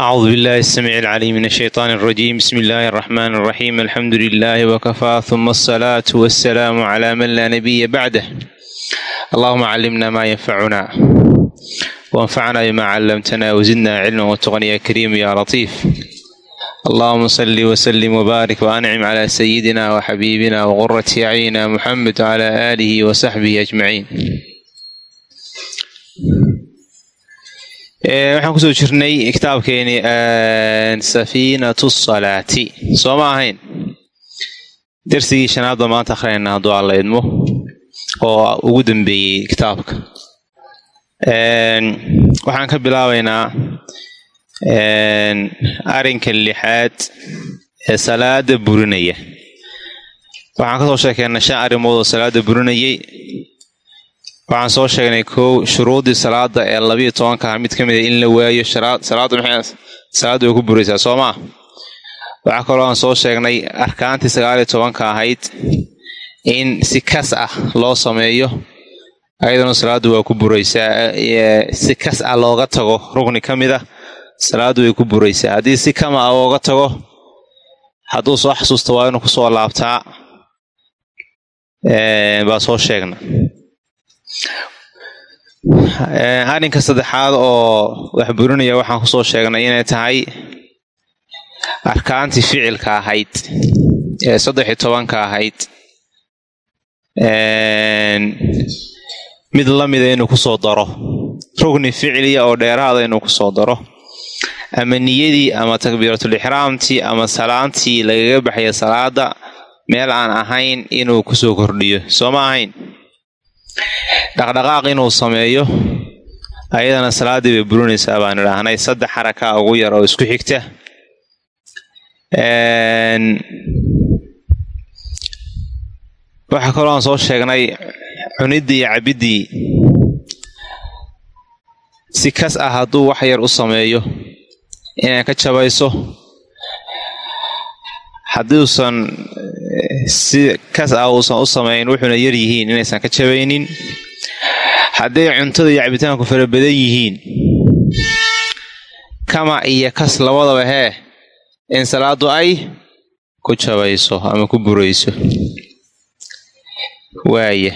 أعوذ بالله السميع العليم من الشيطان الرجيم بسم الله الرحمن الرحيم الحمد لله وكفى ثم الصلاة والسلام على من لا نبي بعده اللهم علمنا ما ينفعنا وانفعنا بما علمتنا وزدنا علما واتقنا يا كريم يا لطيف اللهم صل وسلم وبارك وأنعم على سيدنا وحبيبنا وغرة أعيننا محمد وعلى آله وصحبه أجمعين waxaan ku soo jirnay kitaabkeeni safiinatu salaati. Soo ma ahayn? Darsigii shanaad baa maanta akrinayna hadduu alla idmo oo ugu dambeeyey kitaabka. Waxaan ka bilaabaynaa arinka lixaad ee salaada burinaya. Waxaan ka soo sheekeynaa shan arrimood oo salaada burinayay waxaan soo sheegnay kow shuruudii salaada ee labiyo tobankaha mid ka mid a in la waayo salaaddu way ku buraysaa soo maa waxaa kaloo aan soo sheegnay arkaantii sagaaliyo tobanka ahayd in si kas ah loo sameeyo ayaduna salaaddu waa ku buraysaa. Si kas ah looga tago rugni ka mid ah salaaddu way ku buraysaa. Haddii si kama ah looga tago hadduu soo xasuusta waa inuu ku soo laabtaa. Baa soo sheegna arrinka saddexaad oo wax burinaya waxaan ku soo sheegnay inay tahay arkaantii ficilka ahayd ee saddex iyo tobanka ahayd. Mid lamida inuu ku soo daro rugni ficiliya oo dheeraada inuu ku soo daro. Ama niyadii ama takbiiratul ixraamtii ama salaantii lagaga baxaya salaada meel aan ahayn inuu ku soo kordhiyo. Soo ma ahayn dhaqdhaqaaq inuu sameeyo ayadana salaaddii bay burinaysaa baan idhaahnay saddex xarakaa ugu yar oo isku xigta. Waxaa kaloo aan soo sheegnay cuniddii iyo cabiddii. Si kas ah hadduu wax yar u sameeyo inay ka jabayso haddii uusan si kas ah uusan u samayn wuxuuna yar yihiin inaysan ka jabaynin. Hadday cuntada iyo cabitaanku fara badan yihiin kama iyo kas labadaba hee in salaadu ay ku jabayso ama ku burayso. Waaya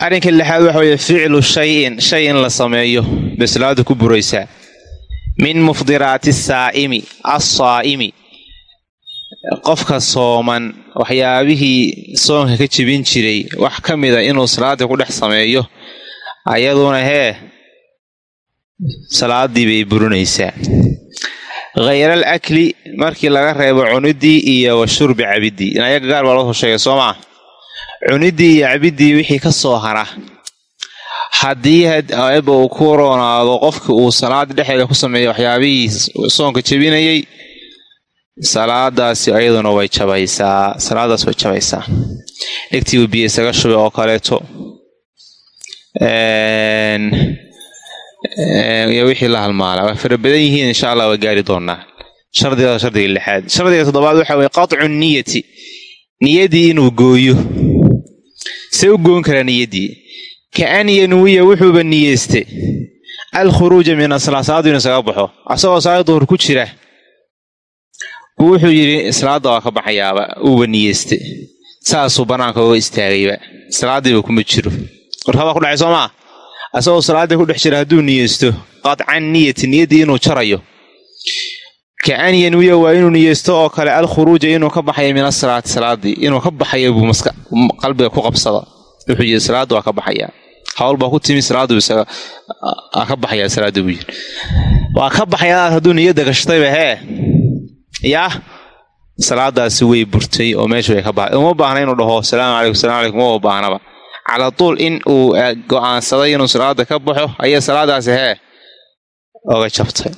arrinka lixaad waxa weeye ficlu shayin shay in la sameeyo bay salaadu ku buraysaa min mufdiraati saa'imi assaa'imi. Qofka sooman waxyaabihii soonka ka jebin jiray wax ka mida inuu salaadii ku dhex sameeyo ayaduna hee salaadii bay burinaysaa. Khayral akli markii laga reebo cuniddii iyo wa shurbi cabiddii. Inayaga gaar baa loo soo sheegay soo maa cuniddii iyo cabiddii wixii ka soo hara haddii eba uu ku roonaado qofki uu salaada dhexeeda ku sameeya waxyaabihii soonka jebinayay salaadaasi ayaduna way jabaysaa salaadaas way jabaysaa. Dhegtiibu biyo isaga shubay oo kaleeto. Wixii la halmaala. Waa fara badan yihiin insha allah waa gaari doonaa shardigaas shardiga lixaad. Shardiga toddobaad waxa weye qatcu niyati. Niyaddii inuu gooyo. See u goon karaa niyaddii kaan yanwiya wuxuuba niyeystay. Alkhuruuja min asalaa salaadu inu isaga baxo. Asagoo salaada duhur ku jira buu wuxuu yidhi salaadda waa ka baxayaaba. Uuba niyeystay. Saasuu bannaanka uga istaagayba. Salaadiiba kuma jiro. Warkabaa ku dhacay soo maa asagoo salaaddii ku dhex jira hadduu niyeysto qadcan niyati niyaddii inuu jarayo. Kaan yanwiya waa inuu niyeysto oo kale alkhuruuja inuu ka baxayo min asalaati salaadii inuu ka baxayo buu qalbiga ku qabsada wuxuu yidhi salaadda waa ka baxayaa hawl baa ku timi salaaddu isaga ka baxayaa yidhi. Waa ka baxayaa hadduu niyadda gashtayba hee? Yaa salaadaasi way burtay oo meesha way ka baxay. Uma baahna inuu dhaho salaamu calaykum salamu calaykum uma baahnaba cala tuul in uu go'aansaday inuu salaada ka baxo ayaa salaadaasi hee? Oga jabtay.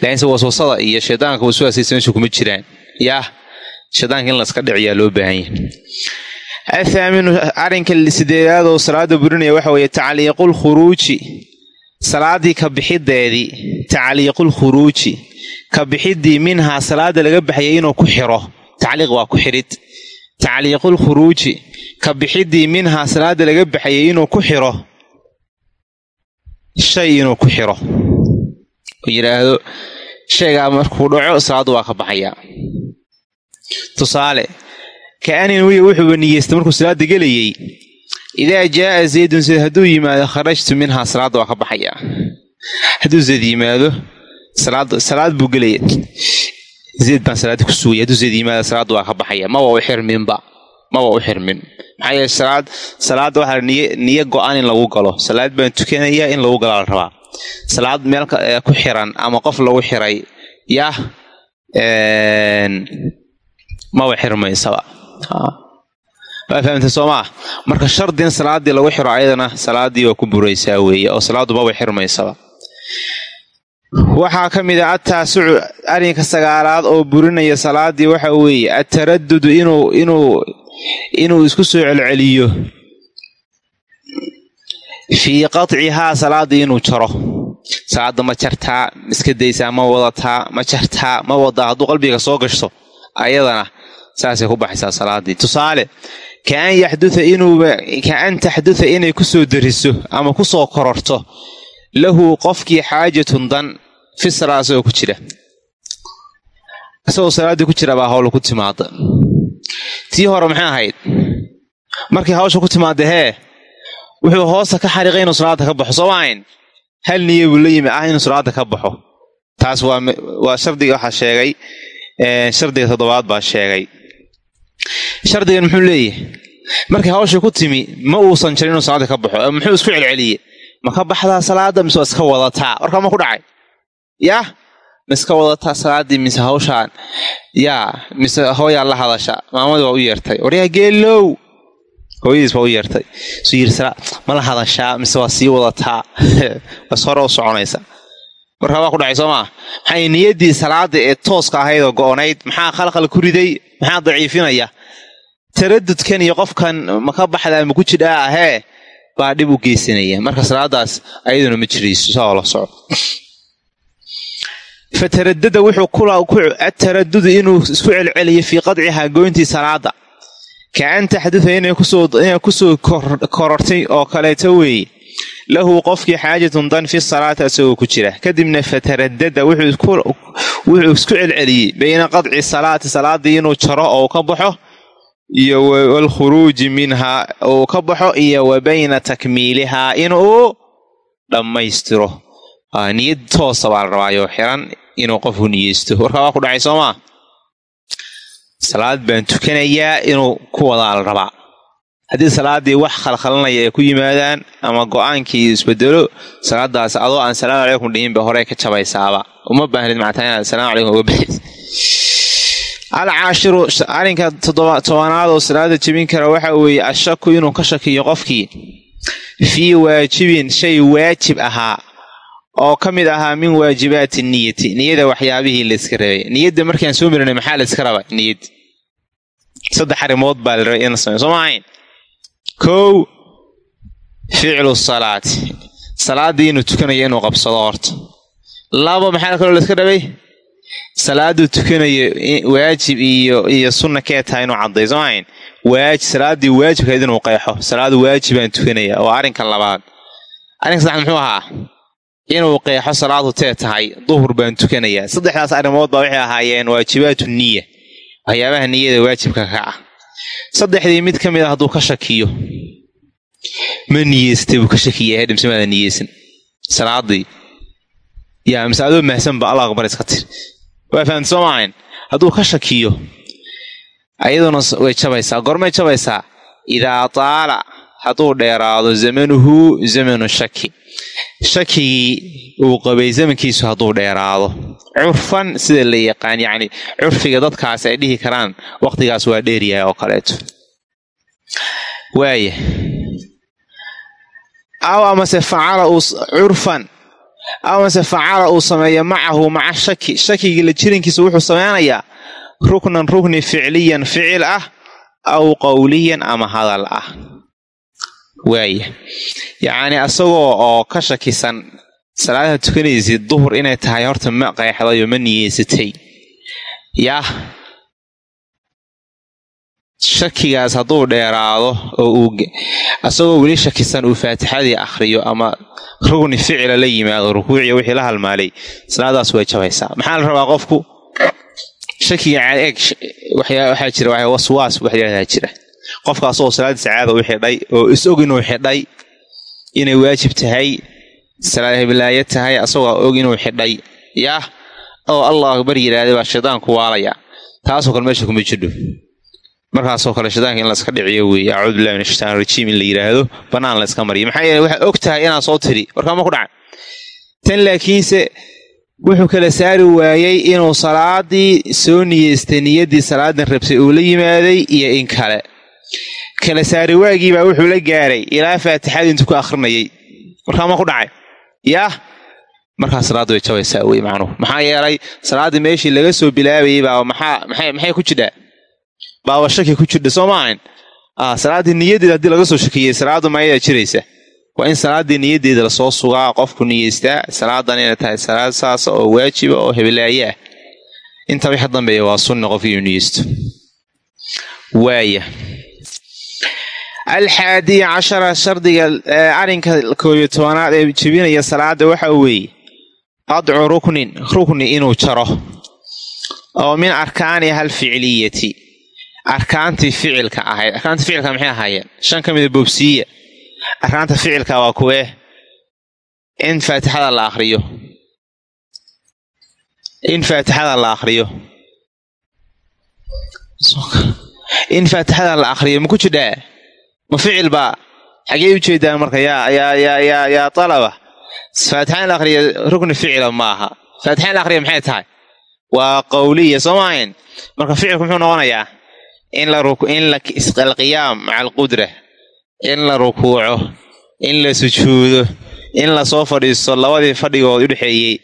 Laakiinse waswasada iyo shaydaanka waswaasiisa meesha kuma jiraan. Yaa shaydaanka in laska dhiciyaa loo baahan yahay athaaminu arrinka sideedaad oo salaada burinaya waxa weeye tacliiqul khuruuji. Salaadii ka bixideedii tacliiqul khuruuji. Ka bixiddii minhaa salaada laga baxayay inuu ku xiro. Tacliiq waa ku xirid. Tacliiqul khuruuji. Ka bixiddii minhaa salaada laga baxayay inuu ku xiro. Shay inuu ku xiro. Yidhaahdo shaygaa markuu dhaco salaaddu waa ka baxayaa. Tusaale ka'anin wiya wuxuuba niyeystay markuu salaada gelayey idaa jaaa zaydun zayd hadduu yimaado kharajtu minhaa salaadda waa ka baxayaa hadduu zayd yimaado salaad buu gelaya zayd baan salaada ku sugaya hadduu zayd yimaado salaadda waa ka baxaya. Maba u xirminba maba u xirmin? Maxaa yeele salaad salaadda waxaa niy niyo go-an in lagu galo. Salaad baan tukanayaa in lagu galaa la rabaa. Salaad meel ku xiran ama qof lagu xiray yah maba xirmaysaba waa fahamtay soo maa marka shardin salaaddii lagu xiro ayadana salaadii waa ku buraysaa weeye oo salaaddu maba xirmaysaba. Waxaa ka mid a ataasucu arrinka sagaalaad oo burinaya salaadii waxa weeye ataradudu inuu inuu inuu isku soo celceliyo. Fii qatcihaa salaaddii inuu jaro. Salaadda ma jartaa iska daysaa ma wadataa ma jartaa ma wadaa hadduu qalbiga soo gashto ayadana saasay ku baxaysaa salaadii. Tusaale kaan yaxduta inuuba kaan taxduta inay ku soo dariso ama ku soo kororto lahu qofkii xaajatun dan fi salaa isagoo ku jira. Isagoo salaaddii ku jira baa hawla ku timaada tii hore maxay ahayd? Markii hawsha ku timaada hee wuxuu hoosta ka xariiqay inuu salaada ka baxo. Soo maahayn hal niya buu la yimi ah inuu salaada ka baxo. Taas waa shardiga waxaa sheegay shardiga toddobaad baa sheegay shardigan muxuu leeyahay markii hawsha ku timi ma uusan jirin inuu salaada ka baxo muxuu isku celceliye? Ma ka baxdaa salaada mise waa iska wadataa? Warkaa ma ku dhacay? Yah ma iska wadataa salaaddii mise hawshaan? Yaa mise hooyaa la hadasha? Maamadii waa u yeertay. Waryaa geelow hooyadiis baa u yeertay. Suu yiri ma la hadashaa? Mise waa sii wadataa? Bas hore u soconaysa. Warkaa waa ku dhacay soo maa maxay niyaddii salaada ee tooska ahayd oo go-onayd? Maxaa khalkhal ku riday? Maxaa daciifinaya taradudkan iyo qofkan ma ka baxdaa ma ku jidhaa ahee? Baa dhib u geysanaya marka salaadaas ayaduna ma jirayso saa la soco fataradada wuxuu ataradudu inuu isku celceliyo fii qadcihaa goyntii salaada. Ka an taxduda inay ku soo korortay oo kaleeto weeye lahu qofkii xaajatun dan fi salaati isagoo ku jira. Kadibna fataradada wuxuu isku celceliyey bayna qadci salaati salaadii inuu jaro oo ka baxo iyo walkhuruuji minhaa uu ka baxo iyo wa bayna takmiilihaa inuu dhammaystiro. Niyad toosa baa la rabaayo xiran inuu qofku niyeysto warkaa waa ku dhacay soo maa salaad baan tukanayaa inuu ku wadaa la rabaa. Haddii salaaddii wax khalkhalanaya ay ku yimaadaan ama go'aankii isbedelo salaadaas adoo aan salaamu calaykum dhihinba hore ka jabaysaaba. Uma baahnid mactaa inaad salaamu calaykum uga bixid alcaashiru arrinka tobanaad oo salaada jebin kara waxa weeye ashaku inuu ka shakiyo qofkii. Fii waajibin shay waajib ahaa oo ka mid ahaa min waajibaati niyati niyada waxyaabihii layska rabay niyadda markaan soo marinay maxaa layska raba niyad. Saddex arrimood baa la rabay in la sameyo soo maahayn kow ficlu salaati salaaddii inuu tukanayo inuu qabsado horta. Laba maxaa kaloo layska rabay salaaduu tukanayo waajib iyo sunna kee tahay inuu cadday soo maahayn? Waajib salaaddii waajibkayd inuu qeexo. Salaadu waajibaan tukanaya. Waa arrinka labaad. Arrinka saddexaad muxuu ahaa? Inuu qeexo salaadu tee tahay duhur baan tukanayaa saddexdaas arrimood baa waxay ahaayeen waajibaatu niya waxyaabaha niyada waajibka ka ah. Saddexdii mid ka mid a hadduu ka shakiyo ma niyeystay buu ka shakiyay hedhimse maada niyeysan salaadii yaa mise adoo mahsanba allah akbar iska tir waa fahamta soo maahayn hadduu ka shakiyo ayaduna way jabaysaa gormay jabaysaa idaa taala. Hadduu dheeraado zamanuhu zamanu shaki. Shakigii uu qabay zamankiisu hadduu dheeraado curfan sida la yaqaan yacni curfiga dadkaas ay dhihi karaan waqtigaas waa dheeryahay oo kaleeto. Waaya aw amase facala uu curfan amase facala uu sameeyo macahu maca shaki. Shakigii la jirankiisa wuxuu sameynayaa ruknan rukni ficliyan ficil ah aw qowliyan ama hadal ah. Waaya yacni asagoo oo ka shakisan salaadaha tukanaysid duhur inay tahay horta ma qeexdayo ma niyeysatay. Yaah shakigaas hadduu dheeraado oo uu isagoo weli shakisan uu faatixadii akhriyo ama rugni ficila la yimaado rukuuciya wixii la halmaalay salaadaas way jabaysaa. Maxaa la rabaa qofku? Shakiga eeg waxaa jira waswaas waxyaadaa jira. Qofkaasoo salaadiisa caada u xidhay oo is-og inuu xidhay inay waajib tahay salaad heblaayo tahay asagoo og inuu xidhay yaah oo allah akbar yidhaahday baa shaydaanku waalaya. Taasoo kale meesha kuma jidho markaasoo kale shaydaanka in layska dhiciyo weeye acuudu billahi min ashaytaan rajiim in la yidhaahdo bannaan layska mariyo. Maxaa yeele waxaa og tahay inaad soo tiri warkaama ku dhaca tan laakiinse wuxuu kala saari waayey inuu salaadii soo niyeystay niyaddii salaadan rabsay uu la yimaaday iyo in kale. Kala saari waagiibaa wuxuu la gaaray ilaa faatixadii intuu ku akhrinayay. Warkaama ku dhacay. Yaah markaa salaadda way jabaysaa wey macnuhu. Maxaa yeelay salaaddii meeshii laga soo bilaabayay baa maxaa maxay ku jidhaa baaba shaki ku jirdha soo maahayn. Salaaddii niyaddeeda haddii laga soo shakiyey salaaddu mayadaa jiraysa waa in salaaddii niyaddeeda la soo sugaa qofku niyeystaa salaadan inay tahay salaad saasa oo waajiba oo hebelaaye ah. Inta wixi dambeeya waa sunna qofki inuu niyeysto. Waaya alxaadiya cashara shardiga arrinka koobiyo tobanaad ee jebinaya salaada waxa weeye qadcu ruknin rukni inuu jaro. Oo min arkaaniha alficliyati arkaantii ficilka ahayd. Arkaantii ficilka maxay ahaayeen? Shan ka mida bobsiiya arkaanta ficilka waa kuwee in faatixada la akriyo in faatixada la akriyo in faatixada la akriyo maku jidhaa ma ficil baa xagee u jeedaan marka? Yaa yaa yaa yaa yaa talaba. Faatixa la akriyo rukni ficila maaha faatixa in la akriyo maxay tahay? Waa qawliya soo maahayn marka ficilku muxuu noqonayaa in alqiyaam maca alqudra in la rukuuco in la sujuudo in la soo fadhiisto labadii fadhigood udhexeeyey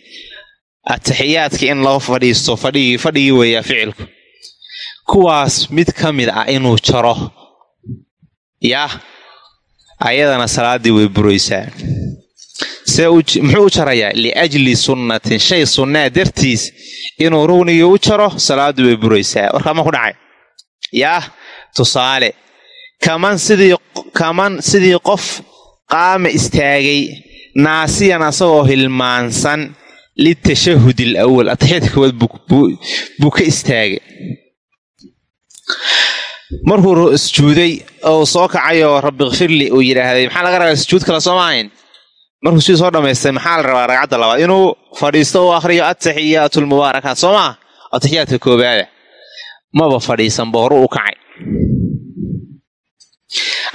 atixiyaadka in loo fadhiisto fadhigii fadhigii weeyaa ficilku. Kuwaas mid ka mid ah inuu jaro yaah ayadana salaaddii way buraysaa muxuu u jarayaa? Liajli sunnatin shay sunnaa dartiis inuu rugnigii u jaro salaaddii way buraysaa warkaama ku dhacay yaah tusaale kaman sidii kaman sidii qof qaama istaagay naasiyan asagoo hilmaansan litashahud al awal ataxiyaadka koowaad buu ka istaagay. Markuu sujuuday oo soo kacayoo rabbi kfirli uu yidhaahday maxaa laga rabaa sujuud kale soo maahayn? Markuu sidii soo dhammaystay maxaa la rabaa ragcadda labaad? Inuu fadhiisto u akhriyo ataxiyaatu lmubaarakaat soo maa ataxiyaadka koobaada maba fadhiisanba horu u kacay.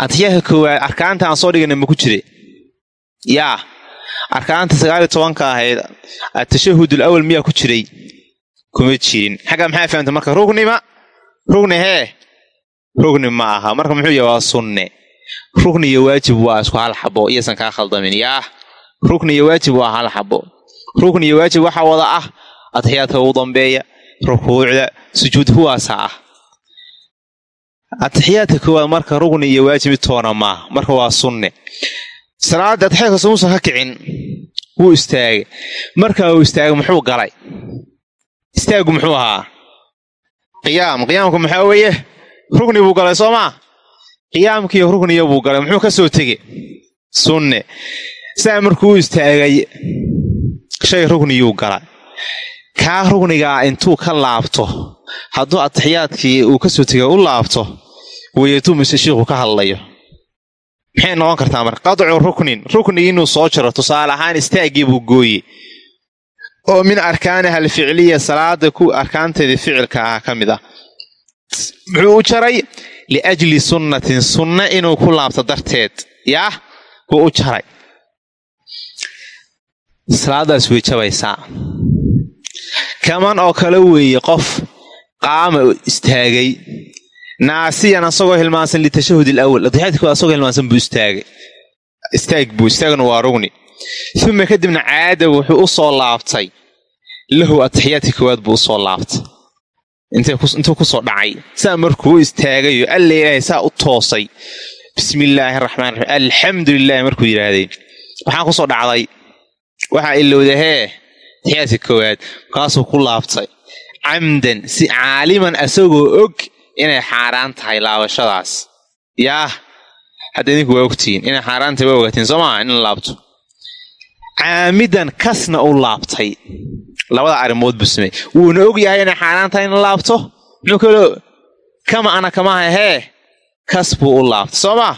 Atixiyaadka koowaad arkaanta aan soo dhigana ma ku jire yaa arkaanta sagaaliyo tobanka ahayd atashahud al awal miyaa ku jiray? Kuma jirin. Xaggaa maxaa fahamta marka rugnima rugni hee? Rugni ma aha. Marka muxuu yahay waa sunne. Rugni iyo waajib waa isku hal xabo. Iyaysan kaa khaldamin yaah rugni iyo waajib waa hal xabo. Rugni iyo waajib waxaa wada ah atixiyaadka ugu dambeeya rukuucda sujuud kuwaasa ah atixiyaadka koowaad marka rugni iyo waajib toona maaha marka waa sunne. Salaada atixiyaadka sumuusan ka kicin wuu istaagay. Marka uu istaagay muxuu galay? Istaagu muxuu ahaa? Qiyaam qiyaamku maxaa weeye? Rugni buu galay soo maa qiyaamkiiyo rugniya buu galay muxuu ka soo tegey? Sunne. Saa markuu istaagay shay rugniyuu galay kaa rugnigaa intuu ka laabto hadduu atixiyaadkii uu ka soo tegay u laabto weyetuu mise shiikhu ka hadlayo. Maxay noqon kartaa marka? Qadcu ruknin. Ruknigi inuu soo jaro tusaale ahaan istaaggii buu gooye oo min arkaaniha alficliya salaada ku arkaanteedii ficilka ah ka mid ah. Muxuu u jaray? Liajli sunnatin sunna inuu ku laabto darteed. Yaah wuu u jaray. Salaadaas way jabaysaa kaman oo kale weeye qof qaama istaagay. Naasiyan asagoo hilmaansan litashahud alawal atixiyaadkooda asagoo hilmaansan buu istaagay. Istaag buu istaagna waa rugni. Uma kadibna caada wuxuu u soo laabtay. Lahu atixiyaadkii koowaad buu u soo laabtay. Intuu ku soo dhacay. Saa markuu istaagayo alla ilaahay saa u toosay. Bismi illaahi araxmaan raxiim alxamdu lilahi markuu yidhaahday waxaa ku soo dhacday. Waxaa ilowda hee atixiyaadkii koowaad kaasuu ku laabtay. Camdan si caaliman asagoo og inay xaaraan tahay laabashadaas. Yaah hadda idinku waa ogtihiin inay xaaraan tahay waa ogaatiin soo maaha in la laabto. Caamidan kasna u laabtay. Labada arrimood buu sameey wuuna og yahay inay xaaraan tahay in la laabto? Muxuu kaloo kama ana kamaha hee? Kas buu u laabtay soo maa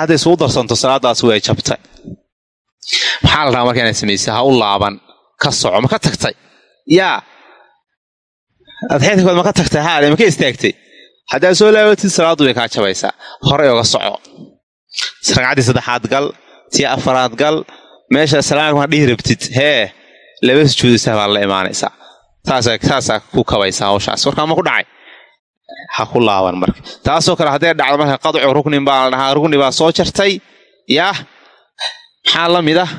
hadday isugu darsanto salaadaas way jabtay. Maxaa la rabaa marka inaad samaysay ha u laaban ka soco ma ka tagtay? Yaa adxeedkood ma ka tagtay? Haale ma ka istaagtay. Haddaad soo laabatid salaaddu way kaa jabaysaa. Horey oga soco. Ragcaddii saddexaad gal tii afaraad gal meesha salaamka ma dhihi rabtid. Hee laba sujuudisaa baad la imaanaysaa. Saasaa ku kabaysaa hawshaas. Warkaa ma ku dhacay? Ha ku laaban marka. Taasoo kale hadday dhacdo marka qadcu ruknin baa la dhahaa rukni baa soo jartay. Yaah maxaa la mid ah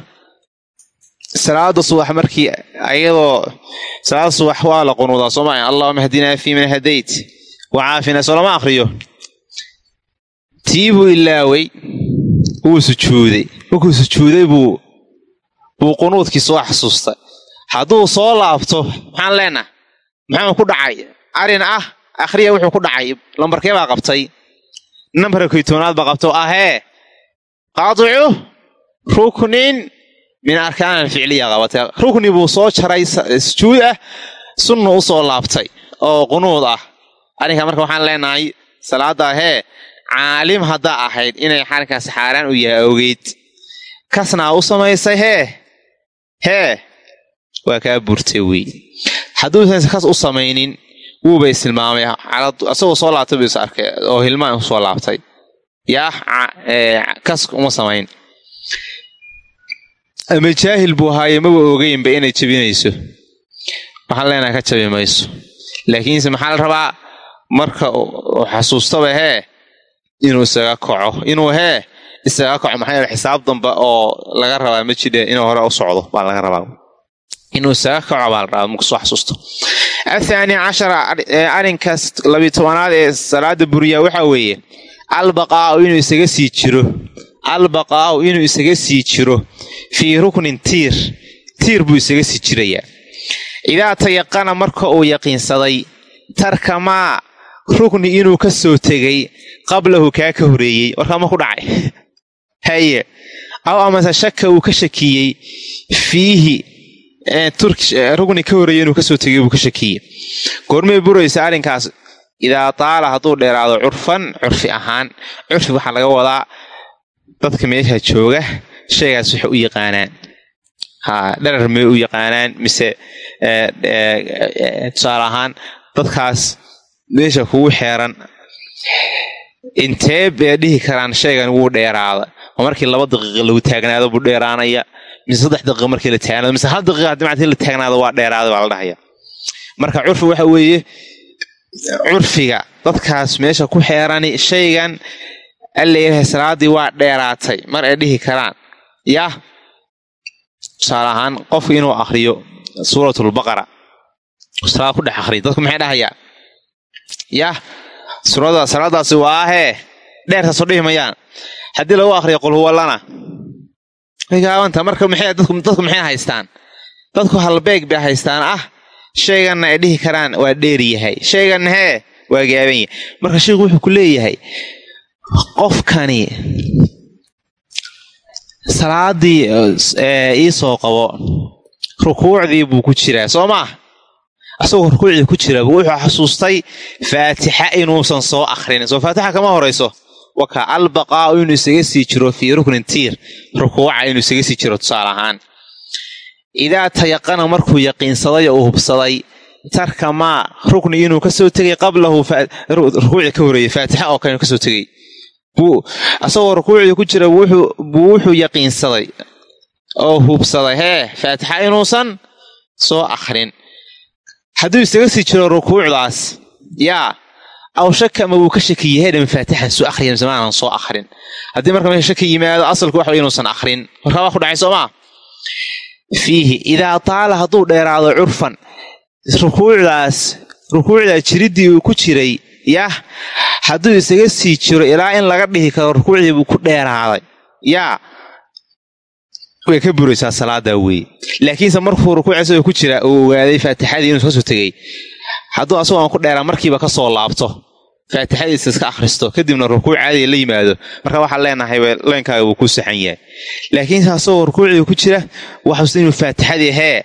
salaada subax markii ayadoo salaada subax waa la qunuudaa soo maa allahuma hdinaa fii man hadayt wacaafina soo lama akriyo tii buu ilaaway wuu sujuuday. Markuu sujuuday buu buu qunuudkii soo xasuustay. Hadduu soo laabto maxaan leenaha maxuu ku dhacay? Arin ah akhriya wuxuu ku dhacay. Lambarkee baa qabtay? Nambarka koytoonaad baa qabta oo ahee qaadicu ruknin min arkaan alficliya qabatay. Rukni buu soo jaray sujuud ah sunna u soo laabtay oo qunuud ah. Arrinkaa marka waxaan leenahay salaada hee caalim haddaa ahayd inay xarinkaasi xaaraan u yahay ogeyd. Kasnaa u samaysay hee? Hee? Waa kaa burtay wey hadduusan kas u samaynin wuuba istilmaamay isagoo soo laabtay buu is arkay oo hilmaan u soo laabtay. Yaa kas uma samayn ama jaahil buu ahaaye maba ogeynba inay jabinayso. Waxaan leenahay ka jabi mayso. Laakiinse maxaa la rabaa? Marka uu xasuustaba hee inuu isaga kaco. Inuu hee isaga kaco maxaa yeele xisaab damba oo laga rabaa ma jidhe inuu hore u socdo baa laga rabaa. Inuu isaga kaco baa la rabaa markasoo xasuusto. Athaani cashara arrinkaas labiy tobanaad ee salaada buriya waxaa weeye albaqaau inuu isaga sii jiro albaqaau inuu isaga sii jiro fii ruknin tiir tiir buu isaga sii jirayaa. Idaa tayaqana marka uu yaqiinsaday tarka maa rukni inuu ka soo tegay qablahu kaa ka horeeyey warkaa ma ku dhacay. Haye aw amase shaka uu ka shakiyey fiihi rukni ka horeeyey inuu ka soo tegay buu ka shakiyey. Goormay buraysa arrinkaas idaa taala hadduu dheeraado curfan curfi ahaan curfi waxaa laga wadaa dadka meesha jooga shaygaas waxay u yaqaanaan. Ha dharar may u yaqaanaan mise tusaale ahaan dadkaas meesha kugu xeeran intee bay dhihi karaan shaygan wuu dheeraada ma markii laba daqiiqa lagu taagnaado buu dheeraanaya mise saddex daqiiqa markii la taagnaado mise hal daqiiqa haddii mactii la taagnaado waa dheeraada baa la dhahaya marka curfi waxa weeye curfiga dadkaas meesha ku xeerani shaygan alla ilahay salaadii waa dheeraatay. Mar ay dhihi karaan. Yah tusaale ahaan qofku inuu akriyo suuratulbaqara salaad ku dhex akriya dadku maxay dhahayaan yah suurada salaadaasi waa ahee. Dheertaasoo dhihi mayaan. Haddii lagu akriyo qul huwallana way gaabanta. Marka dadku maxay haystaan? Dadku halbeeg bay haystaan. Ah shayganna ay dhihi karaan waa dheer yahay. Shayganna hee waa gaaban yahay. Marka sheikhu wuxuu ku leeyahay qofkani salaadii iisoo qabo rukuucdii buu ku jiraa soo maah asagoo rukuucdii ku jira wuxuu xasuustay faatixa inuusan soo akrinin soo faatixa kama horayso waka albaqaau inuu isaga sii jiro fii ruknin tiir. Rukuuca inuu isaga sii jiro tusaale ahaan. Idaa tayaqana markuu yaqiinsaday oo uu hubsaday tarka maa rukni inuu ka soo tegay qablahu rukuucda ka horeeyey faatixa oo kale inuu ka soo tegay asagoo rukuucdii ku jira buu wuxuu yaqiinsaday oo hubsaday hee faatixa inuusan soo akrin hadduu isaga sii jiro rukuucdaas yaa aw shaka ama wuu ka shakiyey hedhan faatixan soo akhriya mise maanan soo akhrin. Haddii marka meesha shaki yimaado asalku waxa inuusan akhrin. Markaa waa ku dhacay soomaa fiihi idaa taala hadduu dheeraado curfan rukuucdaas rukuucdaa jiriddii uu ku jiray yah hadduu isaga sii jiro ilaa in laga dhihi karo rukuucdii buu ku dheeraaday. Yaa way ka buraysaa salaadaa weeye laakiinse markuu rukuuc isagoo ku jira uu ogaaday faatixadii inuu ka soo tegey hadduu asagoo aan ku dheeraa markiiba ka soo laabto. Faatixadiisa iska akhristo kadibna rukuuc caadiga la yimaado. Marka waxaan leenahay leenkaaga wuu ku saxan yahay. Laakiinse asagoo rukuucdii ku jira waxaus inuu faatixadii hee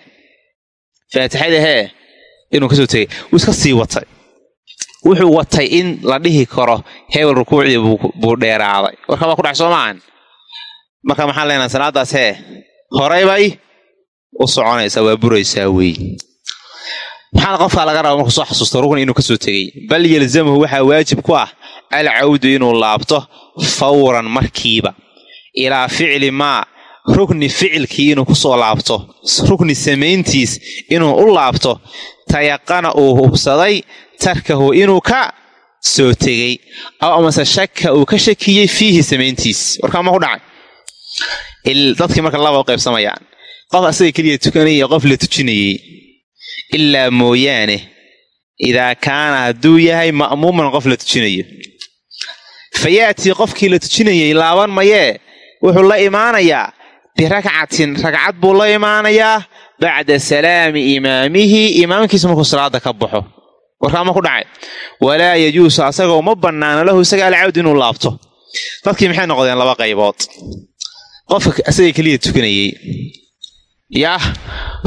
faatixadii hee inuu ka soo tegay. Wuu iska sii watay wuxuu watay in la dhihi karo hebel rukuucdii buu dheeraaday. Warka waa ku dhac soo marka maxaan leenahay salaadaas hee horay bay u soconaysaa waa buraysaa wey maxaana qofkaa laga raba markuu soo xasuusto rukni inuu ka soo tegey? Bal yalzamahu waxaa waajib ku ah alcawdu inuu laabto fawran markiiba. Ilaa ficli maa rukni ficilkii inuu ku soo laabto rukni samayntiis inuu u laabto tayaqana uu hubsaday tarkahu inuu ka soo tegey aw amase shaka uu ka shakiyey fiihi samayntiis. Warkaa ma ku dhacay. Dadkii marka laba u qaybsamayaan. Qof asaga keliya tukanaya qof la tujinayey ilaa mooyaane idaa kaana hadduu yahay ma'muuman qof la tujinayo. Fa yaatii qofkii la tujinayay laaban mayee wuxuu la imaanayaa. Birakcatin ragcad buu la imaanayaa. Bacda salaami imaamihi imaamkiisa markuu salaada ka baxo warkaa ma ku dhacay. Walaa yajuusu asagoo ma bannaana lahu isaga alcawd inuu laabto. Dadkii maxay noqdeen laba qaybood? Qofka asaga keliya tukanayey yaah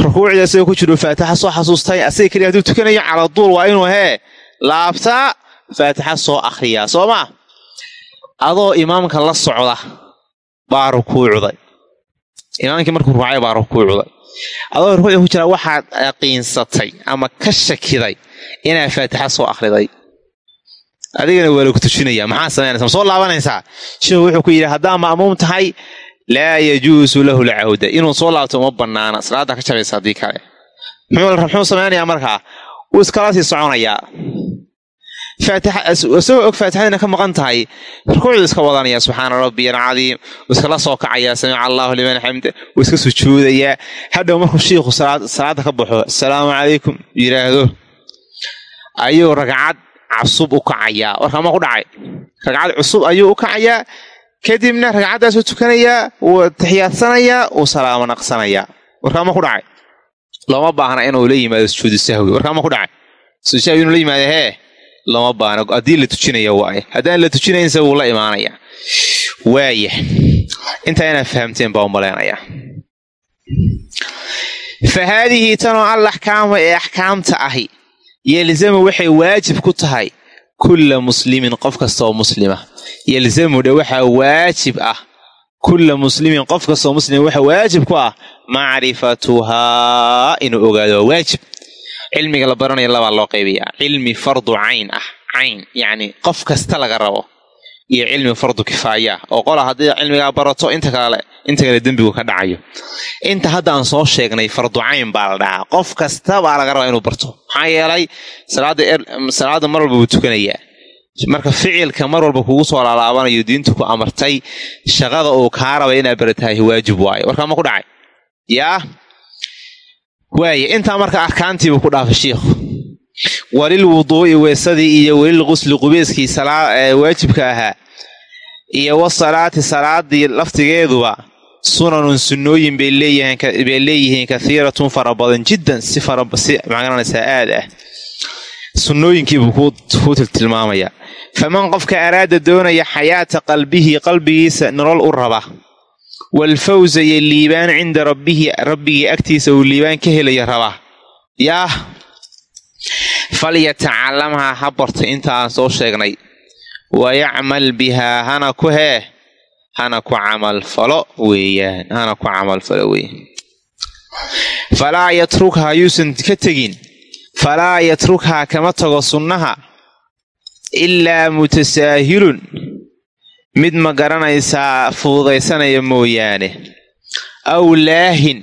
rukuucdii asaga ku jiro faatixa soo xasuustay. Asaga keliya hadduu tukanayo cala duul waa inuu hee laabtaa faatixa soo akhriyaa. Soo maa adoo imaamka la socda baa rukuucday imaamkii markuu rukuucay baa rukuucday adoo rukuucda ku jira waxaad yaqiinsatay ama ka shakiday inaad faatixa soo akhriday. Adigana waa lagu tujinaya maxaa samaynaysa ma soo laabanaysaa? Sheikhu wuxuu ku yidhi haddaa ma'muum tahay laa yajuusu lahu lcawda. Inuu soo laabto uma banaana salaada ka jabaysa haddii kale. Muxuu samaynayaa markaa wuu iskala sii soconayaa. Isagoo og faatixadina ka maqan tahay rukuucdu iska wadanaya subxaana rabbiy alcadiim wuu iskala soo kacayaa samica allahu liman xamda wuu iska sujuudayaa. Hadhow markuu shiikhu salaada ka baxo asalaamu calaykum yidhaahdo ayuu ragcad cusub u kacayaa. Warkaa ma ku dhacay? Ragcad cusub ayuu u kacayaa. Kadibna ragcaddaasuu tukanayaa wuu taxiyaadsanayaa wuu salaamo naqsanayaa. Warkaa ma ku dhacay? Looma baahna inuu la yimaado sujuudu sahwi. Warkaa ma ku dhacay? Sujuud sahwi inuu la yimaado hee? Looma baahna. Haddii la tujinaya waaye. Haddaan la tujinaynse wuu la imaanaya. Waaya intaa inaad fahamteen baa u malaynayaa fa haadihii tanoo al ee axkaamta ahi yelzamu waxay waajib ku tahay kulla muslimin qof kastaoo muslima. Yelzamu dhe waxaa waajib ah. Kulla muslimin qof kastaoo muslima waxaa waajib ku ah macrifatuhaa inuu ogaado waa waajib. Cilmiga la baranaya labaa loo qaybayaa cilmi fardu cayn ah cayn yacni qof kasta laga rabo. Iyo cilmi fardu kifaaya oo qola haddii cilmigaa barato inta kale inta kale dembigu ka dhacayo. Inta hadda aan soo sheegnay fardu cayn baa la dhahaa. Qof kasta baa laga rabaa inuu barto. Maxaa yeelay salaada mar walba buu tukanayaa. Marka ficilka mar walba kugu soo laalaabanayo diintu ku amartay shaqada uu kaa rabay inaad baratahay waajib waayo. Warkaa ma ku dhacay? Yaa? Waaya intaa marka arkaantiibuu ku dhaafay shiikhu walil wuduu'i weesadii iyo walil qusli qubeyskii waajibka ahaa iyo wasalaati salaadii laftigeeduba sunanun sunnooyin bay leeyihiin kathiiratun fara badan jiddan si farasi ma garanaysaa aad ah. Sunnooyinkiibuu kuu tiltilmaamayaa faman qofka araada doonaya xayaata qalbihi qalbigiisa nolol u raba. Waalfawsa iyo liibaan cinda rabbihi rabbigii agtiisa uu liibaan ka helaya rabaa yaah! Falyatacalamhaa ha barta intaaan soo sheegnay. Wayacmal bihaa hana ku hee hana ku camalfalo weeyaan hana ku camalfalo weeyaan. Falaa yatrukhaa yuusan ka tegin. Falaa yatrukhaa kama tago sunnaha. Ilaa mutasaahilun. Mid ma garanaysaa fududaysanaya mooyaane. Aw laahin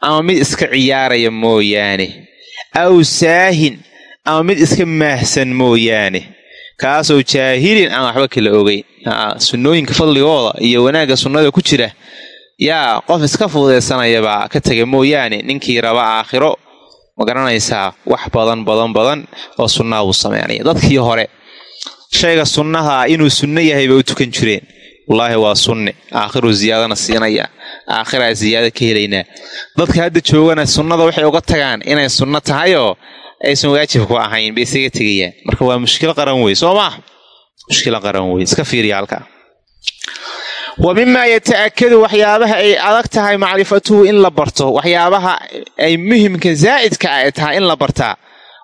ama mid iska ciyaaraya mooyaane. Aw saahin ama mid iska maahsan mooyaane. Kaasoo jaahilin aan waxba kala ogeyn sunnooyinka fadligooda iyo wanaagga sunnada ku jira. Yaa qof iska fududaysanayabaa ka tega mooyaane ninkii raba aakhiro. Ma garanaysaa wax badan badan badan oo sunnaha buu sameynaya dadkii hore shayga sunnaha inuu sunno yahay bay u tukan jireen. Wallaahi waa sunne. Aakhiruu ziyaadana siinaya. Aakhiraa ziyaada ka helaynaa. Dadka hadda joogana sunnada waxay uga tagaan inay sunno tahayoo aysan waajib ku ahayn bay isaga tegayaan. Marka waa mushkilo qaran wey soo maa mushkilo qaran wey iska fiiriya halka wa mimaa yata'akadu waxyaabaha ay adag tahay macrifatuhu in la barto. Waxyaabaha ay muhimka zaa'idka ay tahay in la bartaa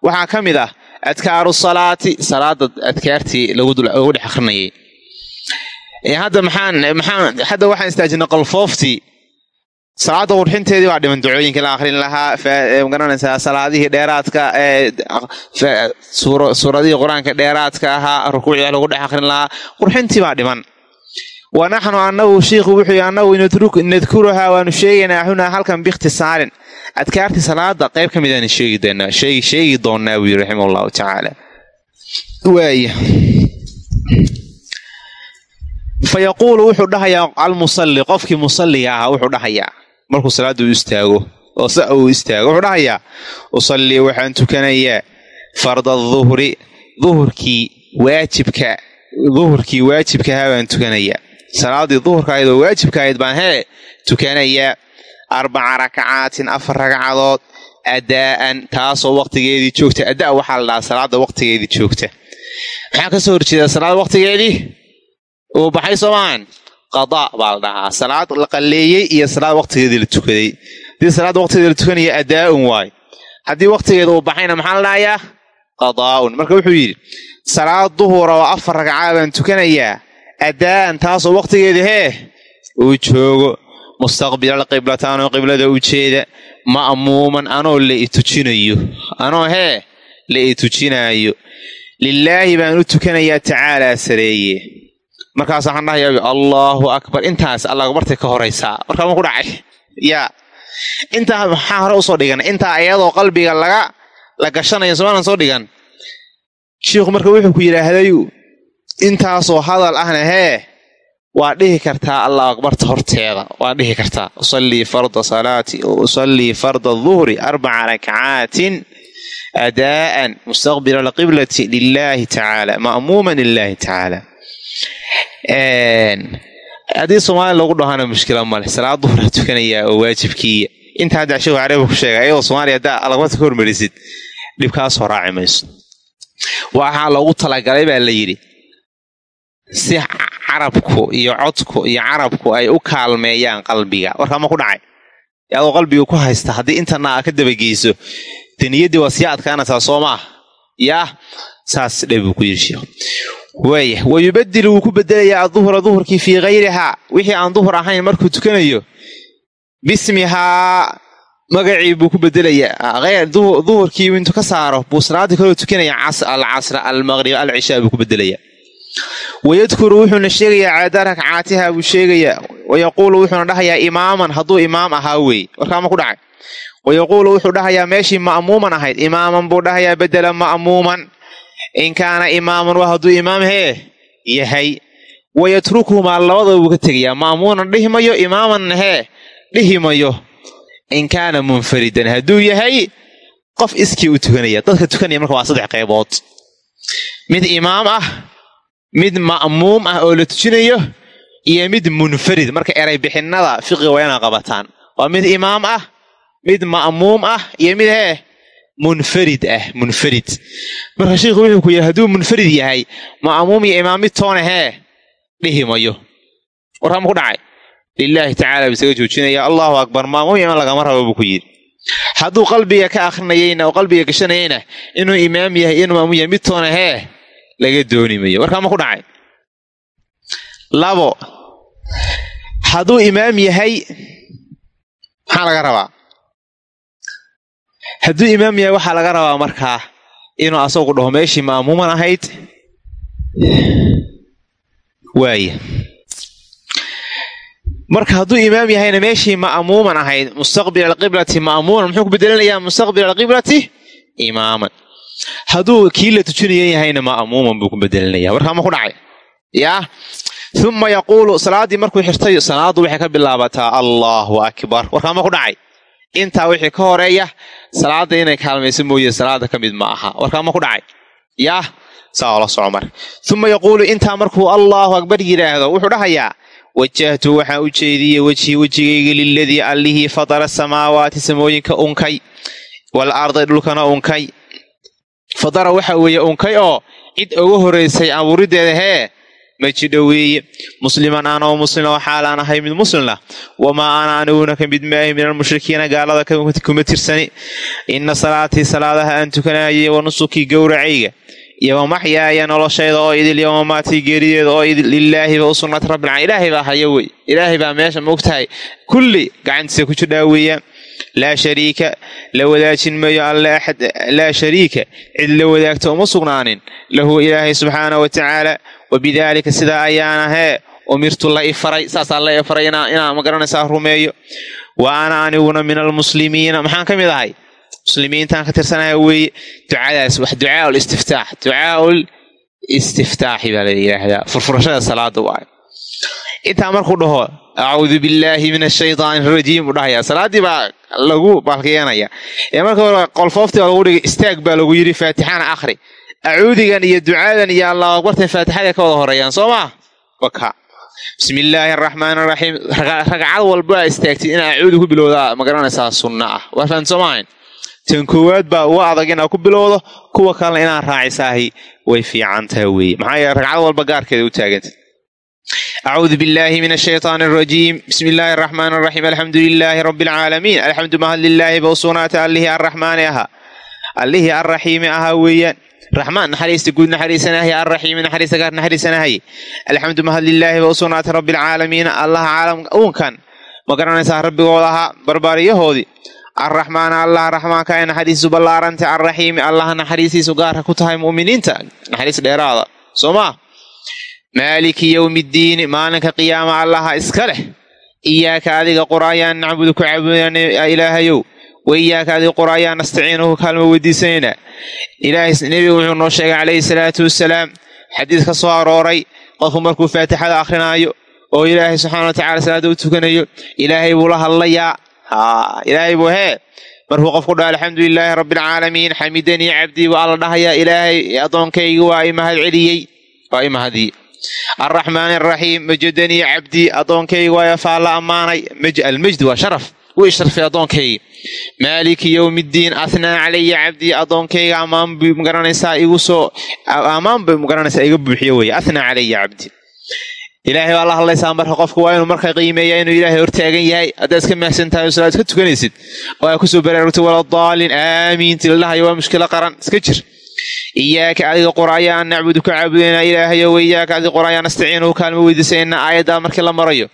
waxaa ka mid ah adkaaru salaati salaada adkaartii lagu dhex akrinayay hadda maxaan maxaan hadda waxaan istaajinay qalfooftii salaada qurxinteedii baa dhiman ducooyinka la akrin lahaa. Magaranaysaa salaadihii dheeraadka suuradihii qur'aanka dheeraadka ahaa rukuucii lagu dhex akrin lahaa. Qurxintii baa dhiman. Wa naxnu anagu shiikhu wuxuu anagu nadkuruhaa waanu sheegaynaa hunaa halkan biikhtisaarin adkaartii salaada qayb ka midaan sheegi doonaa buu yiri raximah llahu tacaala. Waaya fa wuxuu dhahayaa almusalli qofkii musalliga ahaa wuxuu dhahayaa markuu salaada u istaago oo sa uu istaago wuxuu dhahayaa usallii waxaan tukanayaa farda duhri duhurkii waajibka duhurkii waajibkahaa baan tukanayaa. Salaadii duhurka ahayd oo waajibka ahayd baan hee tukanayaa arbaca rakacaatin afar ragcadood adaa'an taasoo waqtigeedii joogta. Adaa waxaa la dhahaa salaada waqtigeedii joogta. Maxaa ka soo horjeeda salaada waqtigeedii? Uu baxay soomaan qadaa baa la dhahaa salaad la qalleeyey iyo salaad waqtigeedii la tukaday. Haddii salaada waqtigeeda la tukanaya adaa'un waay. Haddii waqtigeeda uu baxayna maxaa la dhahayaa? Qadaa'un. Marka wuxuu yidhi salaad duhura oo afar ragcaa baan tukanayaa adaa'an taasoo waqtigeeda hee uu joogo. Mustaqbilal qiblataanoo qiblada u jeeda. Ma'muuman anoo la i tujinayo. Anoo hee? La i tujinaayo. Lilaahi baan u tukanayaa tacaalaa sareeye markaas waxaan dhahayaa allaahu akbar. Intaas alla akbartay ka horaysaa markaa ma ku dhacay? Yaa intaa maxaa hore u soo dhigan? Intaa iyadoo qalbiga laga la gashanayo somaalan soo dhigan? Shiikhu marka wuxuu ku yidhaahday intaasoo hadal ahna hee waa dhihi kartaa allah akbarta horteeda. Waa dhihi kartaa usallii farda salaati usallii farda duhri arbaca rakcaatin adaa'an mustaqbila alqiblati lilaahi tacaala ma'muuman lilaahi tacaala haddii soomaaliya lagu dhahana mushkila male salaad duhraa tukanayaa oo waajibkiiya inta hadda sheekhu carabi ku sheegay ayadoo soomaaliya haddaa alaqbarta ka hormarisid dhibkaasoo raaci mayso. Waxaa loogu talagalay baa la yidhi si carabku iyo codku iyo carabku ay u kaalmeeyaan qalbiga warkaa ma ku dhacay? Adoo qalbiga ku haysta haddii intana aa ka dabageyso de niyaddii waa sii adkaanaysaa soo maah yaa saas dhe buu ku yidhi sheekhu waaya wa yubadilu wuu ku bedelayaa aduhura duhurkii fii hayrihaa wixii aan duhur ahayn markuu tukanayo bismihaa magacii buu ku bedelayaa duhurkii intuu ka saaro buu salaadii kaloo tukanaya alcasra almaqrib alcishaa buu ku bedelayaa wayadkuru wuxuuna sheegayaa caada rakcaatiha buu sheegayaa. Wayaquulu wuxuuna dhahayaa imaaman hadduu imaam ahaa weeye warkaama ku dhacay. Wayaquulu wuxuu dhahayaa meeshii ma'muuman ahayd imaaman buu dhahayaa bedela ma'muuman in kaana imaaman waa hadduu imaam hee yahay. Wayatrukuhumaa labadaba buu ka tegayaa ma'muunan dhihi mayo imaamanna hee dhihi mayo. In kaana munfaridan hadduu yahay qof iskii u tukanaya. Dadka tukanaya marka waa saddex qaybood. Mid imaam ah mid ma'muum ah oo la tujinayo iyo mid munfarid. Marka eray bixinnada fiqiga waa inaa qabataan. Waa mid imaam ah mid ma'muum ah iyo mid hee munfarid ah munfarid. Marka sheikhu wuxuu ku yidhi hadduu munfarid yahay ma'muum iyo imaam mid toona hee dhihi mayo. Warkama ku dhacay? Lilaahi tacala buu isaga joojinaya. Allahu akbar ma'muum iyo imaam lagama rabo buu ku yidhi. Hadduu qalbiga ka akrinayayna oo qalbiga gashanayayna inuu imaam yahay inuu ma'muum yahay mid toona hee laga dooni mayo. Warkaama ku dhacay? Labo hadduu imaam yahay maxaa laga rabaa hadduu imaam yahay waxaa laga rabaa markaa inuu asagu dhaho meeshii ma'muuman ahayd. Waaya marka hadduu imaam yahayna meeshii ma'muuman ahayd mustaqbil alqiblati ma'muuman muxuu ku bedelanayaa mustaqbil alqiblati? Imaaman. Hadduu kii la tujinayan yahayna ma'muuman buu ku bedelanaya warkaama ku dhacay? Yaa uma yaquulu salaaddii markuu xirtay salaaddu waxay ka bilaabataa allaahu akbar. Warkaama ku dhacay intaa wixii ka horreeya salaadda inay kaalmayso mooye salaada ka mid ma aha warkaama ku dhacay. Yaa saa ola soco marka. Uma yaquulu intaa markuu allaahu akbar yidhaahdo wuxuu dhahayaa wajahtu waxaan u jeediyey wejhii wejigayga liladii allihii fatara samaawaati samooyinka unkay wal dhulkana unkay. Fadara waxa weeye unkay oo cid uga horaysay abuurideeda hee ma jidho weeye musliman anoo muslim oo xaalaan ahay mid muslimlah wamaa ana aniguna ka mid maahi min almushrikiina gaalada kuma tirsani. Ina salaatii salaadaha aan tukanayay wa nusukii gowracayga. Iyo wa maxyaaya noloshayda oo idil iyo mamaatii geerideeda oo idil. Lilaahiba u sugnata rabbilcaalamiin ilaahay baa haya wey. Ilaahay baa meesha maogtahay kulli gacantiisa ku jidhaa weeyaan laa shariika la wadaajin mayo alle axad laa shariika. Cid la wadaagta uma sugnaanin. Lahu ilaahay subxaana wa tacaala wa bidaalika sidaa ayaana hee umirtu la ifaray saasaa la ifaray inaan ma garanaysaa rumeeyo wa ana aniguna min almuslimiina maxaan ka mid ahay muslimiintaan ka tirsanaha weeye ducadaas wax ducaa listiftaax ducaaul istiftaaxi baa la yidhaahdaa furfurashada salaada waayo intaa markuu dhaho acuudu billaahi min ashaytaani rajiim buu dhahayaa salaaddii baa lagu baalkeenaya ee marka hore qolfooftii baa lagu dhigay istaag baa lagu yidhi faatixana akhri acuudigan iyo ducaadan iyo allahu akbartan faatixada ka wada horeeyaan soo maa waka. Bismi illaahi araxmaan araxiim ragcad walba istaagtid in acuudi ku bilowdaa ma garanaysaa sunna ah. Waa fahan soo maahayn tan koowaad baa uga adag inaad ku bilowdo kuwa kalena inaad raacisaahi way fiicantaha weeye maxaa yeele ragcad walba gaarkeeda u taaganta acuudu billaahi min ashaytaani arajiim bismi illaahi araxmaan araxiim alxamdu lilaahi rabbi alcaalamiin alxamdu mahad lilaahi sugnaatay allihii arraxmaani ahaa. Allihii arraxiimi ahaa raxmaan naxariista guud naxariisanahay arraxiimi naxariista gaar naxariisanahay alxamdu mahad lilaahi ba u sugnaatay rabbi alcaalamiina allaha caalam uunkan ma garanaysaa rabbigooda ahaa barbaariyahoodii arraxmaan allah raxmaanka ay naxariistiisu ballaarantay arraxiimi allah naxariistiisu gaarka ku tahay mu'miniinta. Naxariis dheeraada. Soo maa maaliki yowmiiddiini maalinka qiyaama allaha iska leh. Iyaaka adiga quraayaan nacbudu ku caabudana ilaahayow wa iyaaka adiga quraayaan nastaciinuhu kaalma weydiisanaynaa ilaahay nebigu wuxuu noo sheegay calayhi salaatu wasalaam xadiis ka soo arooray qofku markuu faatixada akrinaayo oo ilaahay subxaana wa tacala salaada u tukanayo ilaahay buu la hadlayaa haa ilaahay buu hee markuu qofku dhaha alxamdu lilaahi rabbialcaalamiin xamidanii cabdii buu alla dhahayaa ilaahay addoonkaygi waa i mahad celiyey waa i mahadiyey alraxmaani araxiim majadanii cabdii addoonkaygi waa afaa la ammaanay almajdi waa sharaf wuu isharfay addoonkaygi maaliki yowmiddiin athnaa calaya cabdii addoonkayga ammaan buu ma garanaysaa igu soo ammaan bay ma garanaysaa iga buuxiyo weye calaya cabdii ilaahay baa la hadlaysaa marka qofku waa inuu marka qiimeeya inuu ilaahay hortaagan yahay. Haddaad iska tahay oo salaad iska tukanaysid oo aa ku soo baraarugta waladaalin aamiinti lalahayo waa mushkilo qaran iska jir. Iyaaka adiga qoraayaan nacbudu ka caabudaynaa ilaahayo wa iyaaka adiga qoraayaan nastaciinuhu kaalma weydiisayna aayaddaa markii la marayo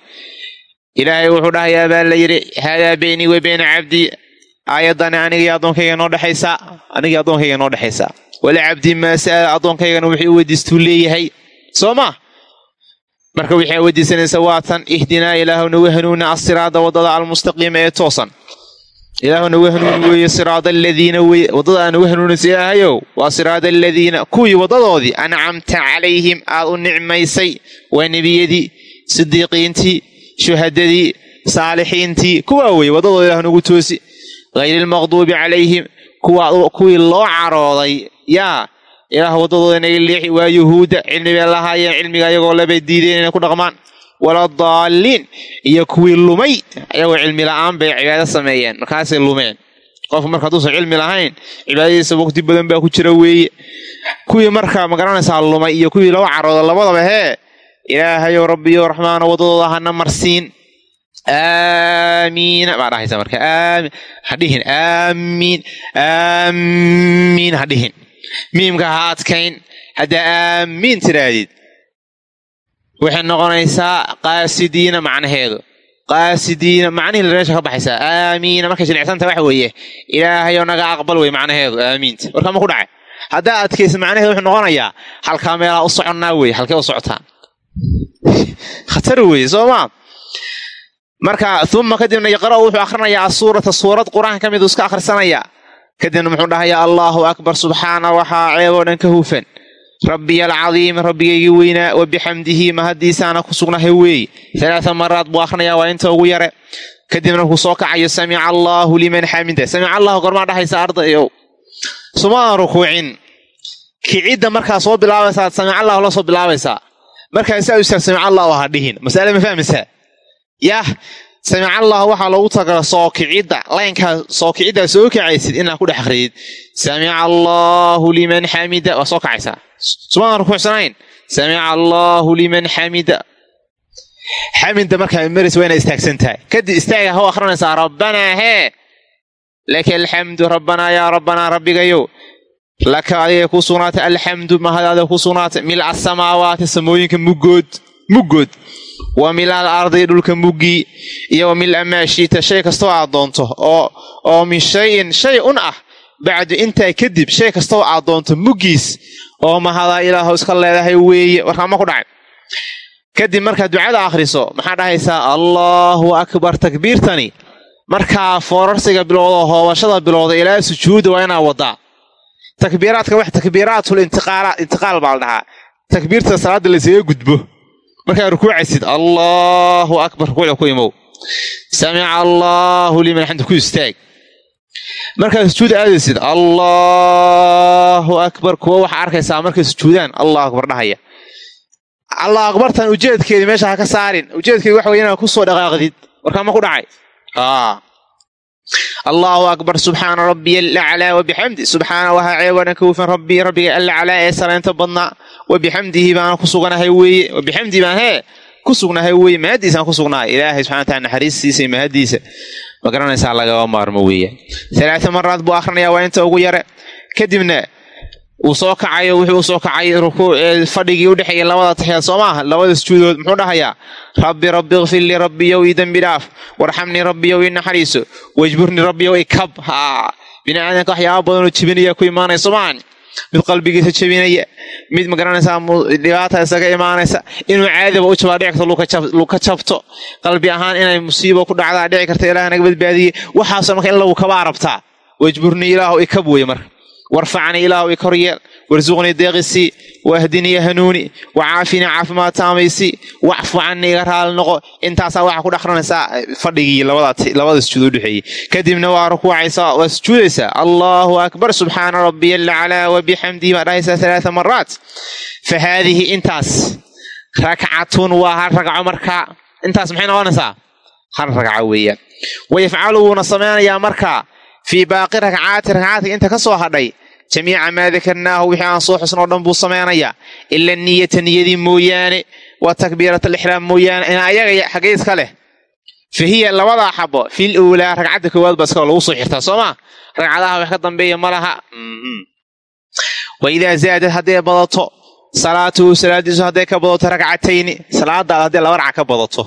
ilaahay wuxuu dhahayaa baa la yidhi haadaa beynii wa beyna cabdii aayaddani anigii addoonkayga noo dhexaysaa anigii addoonkayga noo dhexaysaa wala cabdii maa sa'ala addoonkaygana wuxuu u weydiistuu leeyahay? Soo maa marka waxay weydiisanaysa waatan ihdinaa ilaahu nagu hanuuna asiraada waddada almustaqiima ee toosan. Ilaahu nagu hanuuni weeye siraada aladiina wey waddada aa nagu hanuunaysa ilaahayow waa siraada aladiina kuwii waddadoodii ancamta calayhim aad u nicmaysay waa nebiyadii sidiiqiintii shuhadadii saalixiintii kuwaa weye waddadooda ilahu nagu toosi. Hayri lmaqduubi calayhim kuwii loo carooday. Yaa ilaah waddadooda inaga leexi waa yuhuudda cilmi bay lahaayeen cilmiga ayagoo lebay diideen inay ku dhaqmaan. Waladaalliin iyo kuwii lumay ayagoo cilmi la'aan bay cibaado sameeyeen markaasay lumeen. Qofku marka hadduusan cilmi lahayn cibaadadiisa waqti badan baa ku jira weeye. Kuwii marka ma garanaysaa lumay iyo kuwii loo carooda labadaba hee ilaahayow rabbiyo raxmaano waddadooda hana marsiin. Aamiina baa dhahaysa marka. Aamiin hadhihin aamiin. Aamiin. Hadhihin miimka ha adkayn. Haddaa aamiin tidhaahdid waxay noqonaysaa qaasidiina macnaheedu. Qaasidiina macnihii meesha ka baxaysaa aamiina markay jilicsantaha waxa weeye. Ilaahayow naga aqbal wey macnaheedu. Aamiinta warkama ku dhacay haddaa adkaysa macnaheedu wuxuu noqonayaa halkaa meelaa u soconnaa weye halkee u socotaan khatar weye soo maa marka uma kadibna yaqra'u wuxuu akhrinayaa asuurata suurad qur'aanka ka miduu iska akhrisanayaa kadibna muxuu dhahayaa allaahu akbar subxaana waxaa ceeboo dhan ka hufan. Rabbiya alcadiim rabbigaygii weynaa wa bixamdihi mahaddiisaana ku sugnahay weeye alaaa maraad buu akhrinayaa waa inta ugu yare. Kadibna markuu soo kacayo samica allaahu liman xamida samica allahu gormaa dhahaysa ardayow sumaan rukuucin. Kicidda markaa soo bilaabaysaa samica allahu la soo bilaabaysaa markaa saa istaag samica allahu ha dhihin. Masale ma fahmaysaa yah samica allah waxaa loogu tagala sookicidda laynkaa sookiciddaa soo kacaysid inaa ku dhex akridid samica allaahu liman xamida waa soo kacaysaa. Sumaan rukuucsanayn samica allaahu liman xamida xamida markaa maris waa inaa istaagsan tahay. Kadib istaaga how akhrinaysaa rabbanaa hee. Laka alxamdu rabbanaa yaa rabbanaa rabbigayow laka adigay ku sugnaatay alxamdu mahadaada ku sugnaatay mil asamaawaati samooyinka muggood muggood wa mil al ardi dhulka muggii iyo wa mil amaashiita shay kastoo aad doonto oo min shayin shay un ah bacdu intaa kadib shay kastoo aad doonto muggiis oo mahadaa ilaahu iska leedahay weeye warkaama ku dhacay kadib markaad ducada akhriso maxaa dhahaysaa allaahu akbar takbiirtani markaa foorarsiga bilowda hoobashada bilowda ilaa sujuudda waa inaa wadaa takbiiraadka wax takbiiraatul intiqaal baa la dhahaa takbiirta salaadda laysaga gudbo markaa rukuucaysid allaahu akbar rukuucda ku imow samica allaahu liman xamdu ku istaag markaad sujuud aadaysid allaahu akbar kuwa waxaa arkaysaa markay sujuudaan allahu akbar dhahaya allah akbartan ujeedkeedii meesha ha ka saarin ujeedkeedi waxa wey inaad ku soo dhaqaaqdid warkaama ku dhacay allaahu akbar subxaana rabbiya alaclaa wabixamdi subxaana wahaa ceebana ka wufan rabbi rabbiga alaclaa ee saleynta badnaa wabixamdihi baana ku suganahay weeye wabixamdihi baan hee ku sugnahay weeye mahaddiisaan ku sugnahay ilaahay subxana wataala naxariistiisa iyo mahaddiisa ma garanaysaa lagaba maarmo weeyaan alaaa maraad buu akhrinayaa waa inta ugu yare. Kadibna uu soo kacayo wuxuu soo kacay fadhigii udhexeeya labada taxiyaad soo maaha? Labada sujuudood muxuu dhahayaa rabbi rabbi ikfir lii rabbiyow ii dembi dhaaf. Warxamnii rabbiyow ii naxariiso. Wajburnii rabbiyow i kab. Haa. Bini aadanka waxyaaba badanoo jebinaya ku imaanayso maan mid qalbigiisa jebinaya mid ma garanaysaa dhibaata isaga imaanaysa. Inuu caadiba u jabaa dhici karto luka jabto. Qalbi ahaan inay musiibo ku dhacdaa dhici karta ilaah naga badbaadiye waxaasoo marka in lagu kabaa rabtaa wajburnii ilaahu i kab weeye marka warfacnii ilaahu i koryeel warsuqnii deeqisii waahdinii hanuuni wacaafinii caafimaad taamaysii wacfu canii iga raali noqo intaasaa waxaa ku dhaqranaysaa fadhigii labada sujuud udhexeeyey kadibna waa rukuucaysaa waa sujuudaysaa allaahu akbar subxaana rabbiya alaclaa wabixamdihi baa dhahaysaa alaaa maraat fa haadihi intaas rakcatun waa hal ragco markaa intaas maxay noqonaysaa hal ragco weeyaan wayafcalu wuuna samaynayaa markaa fii baaqi ragcaati ragcaadka inta ka soo hadhay jamiica maa dakarnaahu wixii aan soo xusnoo dhan buu samaynayaa ila niyata niyadii mooyaane wa takbiirat alixraam mooyaane in ayaga iska leh. Fa labadaa xabo fil uulaa ragcadda koowaad baa iska lagu soo xirtaa soo maa ragcadaha wax ka dambeeya ma laha. Wa idaa zaadad hadday badato salaatuhu salaadiisu hadday ka badato ragcatayni salaadaada hadday laba ragca ka badato.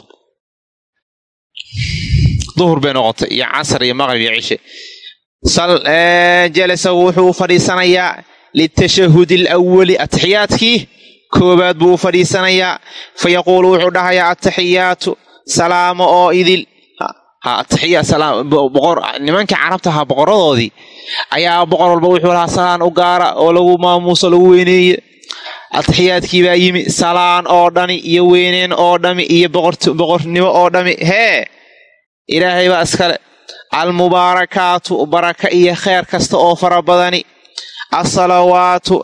Duhur bay noqotay iyo casar iyo maqrib iyo cishe jalasa wuxuu fadhiisanayaa litashahudi alawali atixiyaadkii koobaad buu u fadhiisanayaa fa wuxuu dhahayaa ataxiyaatu salaamo oo idil. Nimankii carabtaha boqoradoodii. Ayaa boqor walba wuxuu lahaa salaan u gaara oo lagu maamuuso lagu weyneeye. Atixiyaadkii baa yimi salaan oo dhani iyo weyneen oo dhami iyo boqornimo oo dhami. Hee! Ilaahay baa iskale almubaarakaatu baraka iyo kheyr kasta oo fara badani. Alsalawaatu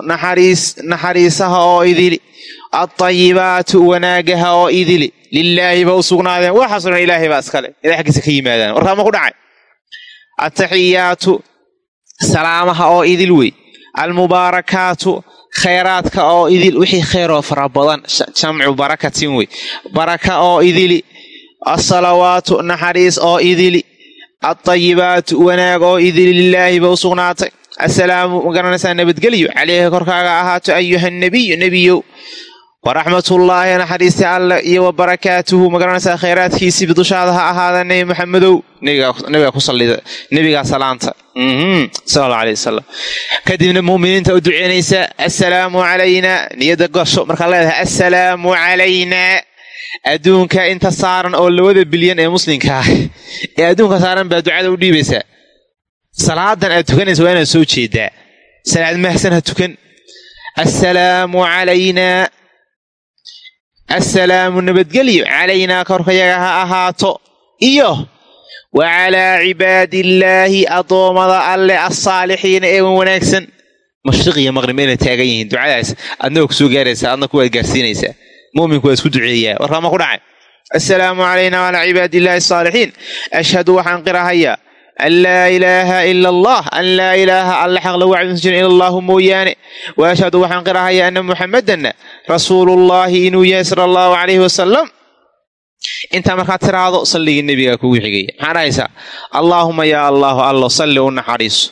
naxariisaha oo idili. Altayibaatu wanaagaha oo idili. Lilaahi ba u sugnaadeen waxaasoo dhan ilaahay baa iskale. Ilahay xaggiisa ka yimaadaan. Warkaama ku dhacay? Ataxiyaatu salaamaha oo idil wey. Almubaarakaatu khayraadka oo idil. Wixii kheyroo fara badan. Jamcu barakatin wey. Baraka oo idili. Alsalawaatu naxariis oo idili altayibaatu wanaag oo idili lilaahi ba u sugnaatay assalaamu ma garanaysaa nabadgelyo caleyhi korkaaga ahaato ayuha nabiyu nebiyow waraxmatullaahi naxariista alle iyo wa barakaatuhu ma garanaysaa khayraadkiisii bidushaada ha ahaada nebi maxamedow nebigaa ku sallida nebigaa salaanta sala allahu aley wasalam kadibna mu'miniinta u duceynaysa assalaamu calaynaa niyadda gasho markaa leedahay assalaamu calaynaa adduunka inta saaran oo labada bilyan ee muslimka ah ee adduunka saaran baa ducada u dhiibaysaa salaadan aad tukanaysa waa inaad soo jeedaa. Salaad mahsan ha tukan. Assalaamu calaynaa assalaamu nabadgelyo. Calaynaa korkayaga ha ahaato. Iyo wa calaa cibaadiillaahi addoommada alle alsaalixiina ee wan wanaagsan. Mashriq iyo maqrib inay taagan yihiin ducadaas. Adna waa ku soo gaaraysaa adna kuwaad gaarsiinaysaa muminku waa isku duceeyaa. Warkaama ku dhacay. Assalaamu calayna wacalaa cibaadi illaahi asaalixiin ashhadu waxaan qirahayaa an laa ilaaha ila allah an laa ilaaha alla xaq lagu cabdinsan jirin ila allahu mooyaane. Wa ashhadu waxaan qirahayaa anna muxammadanna rasuulullaahi inuu yahay sala allahu calayhi wasalam intaa markaad tiraahdo salligii nebigaa kugu xigaya maxaa dhahaysaa allaahuma yaa allaahu allo salli u naxariiso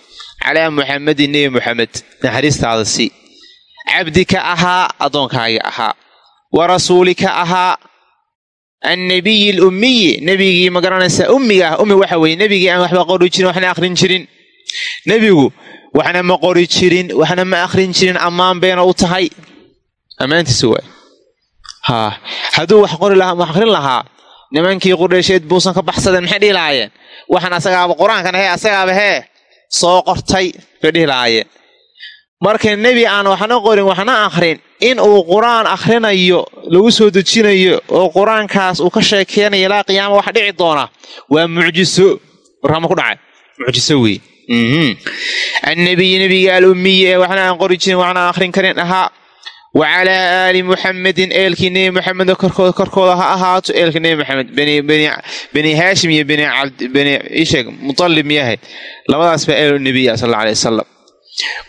calaa muxammadin nebi muxamed naxariistaada si. Cabdika ahaa addoonkaaga ahaa wa rasuulika ahaa annabiyi alummiyi nebigii ma garanaysaa ummiga ah ummi waxa weeye nebigii aan waxba qori jirin waxna akhrin jirin nebigu waxna ma qori jirin waxna ma akhrin jirin ammaan bayna u tahay ammaantiisa waay haa hadduu wax qori lahaa wax akhrin lahaa nimankii qudheesheed buusan ka baxsadeen maxay dhihi lahaayeen waxan asagaaba qur'aankan hee asagaaba hee soo qortay bay dhihi lahaayeen marka nebi aan waxna qorin waxna akhrin. In uu qur'aan akhrinayo lagu soo dejinayo oo qur'aankaas uu ka sheekeynayo ilaa qiyaama waxa dhici doona waa mucjiso. Warkama ku dhacay. Mucjiso wey. Annabiyi nebiga alummiyi ee waxna aan qori jirin waxna akhrin karin. Ahaa wa calaa aali muxamedin eelkii nebi moxamed korkooda ha ahaato. Eelka nebi moxamed bani haashim iyo bani isheeg mutalib miyahay. Labadaas baa eel nebiya sal alla alay wasalam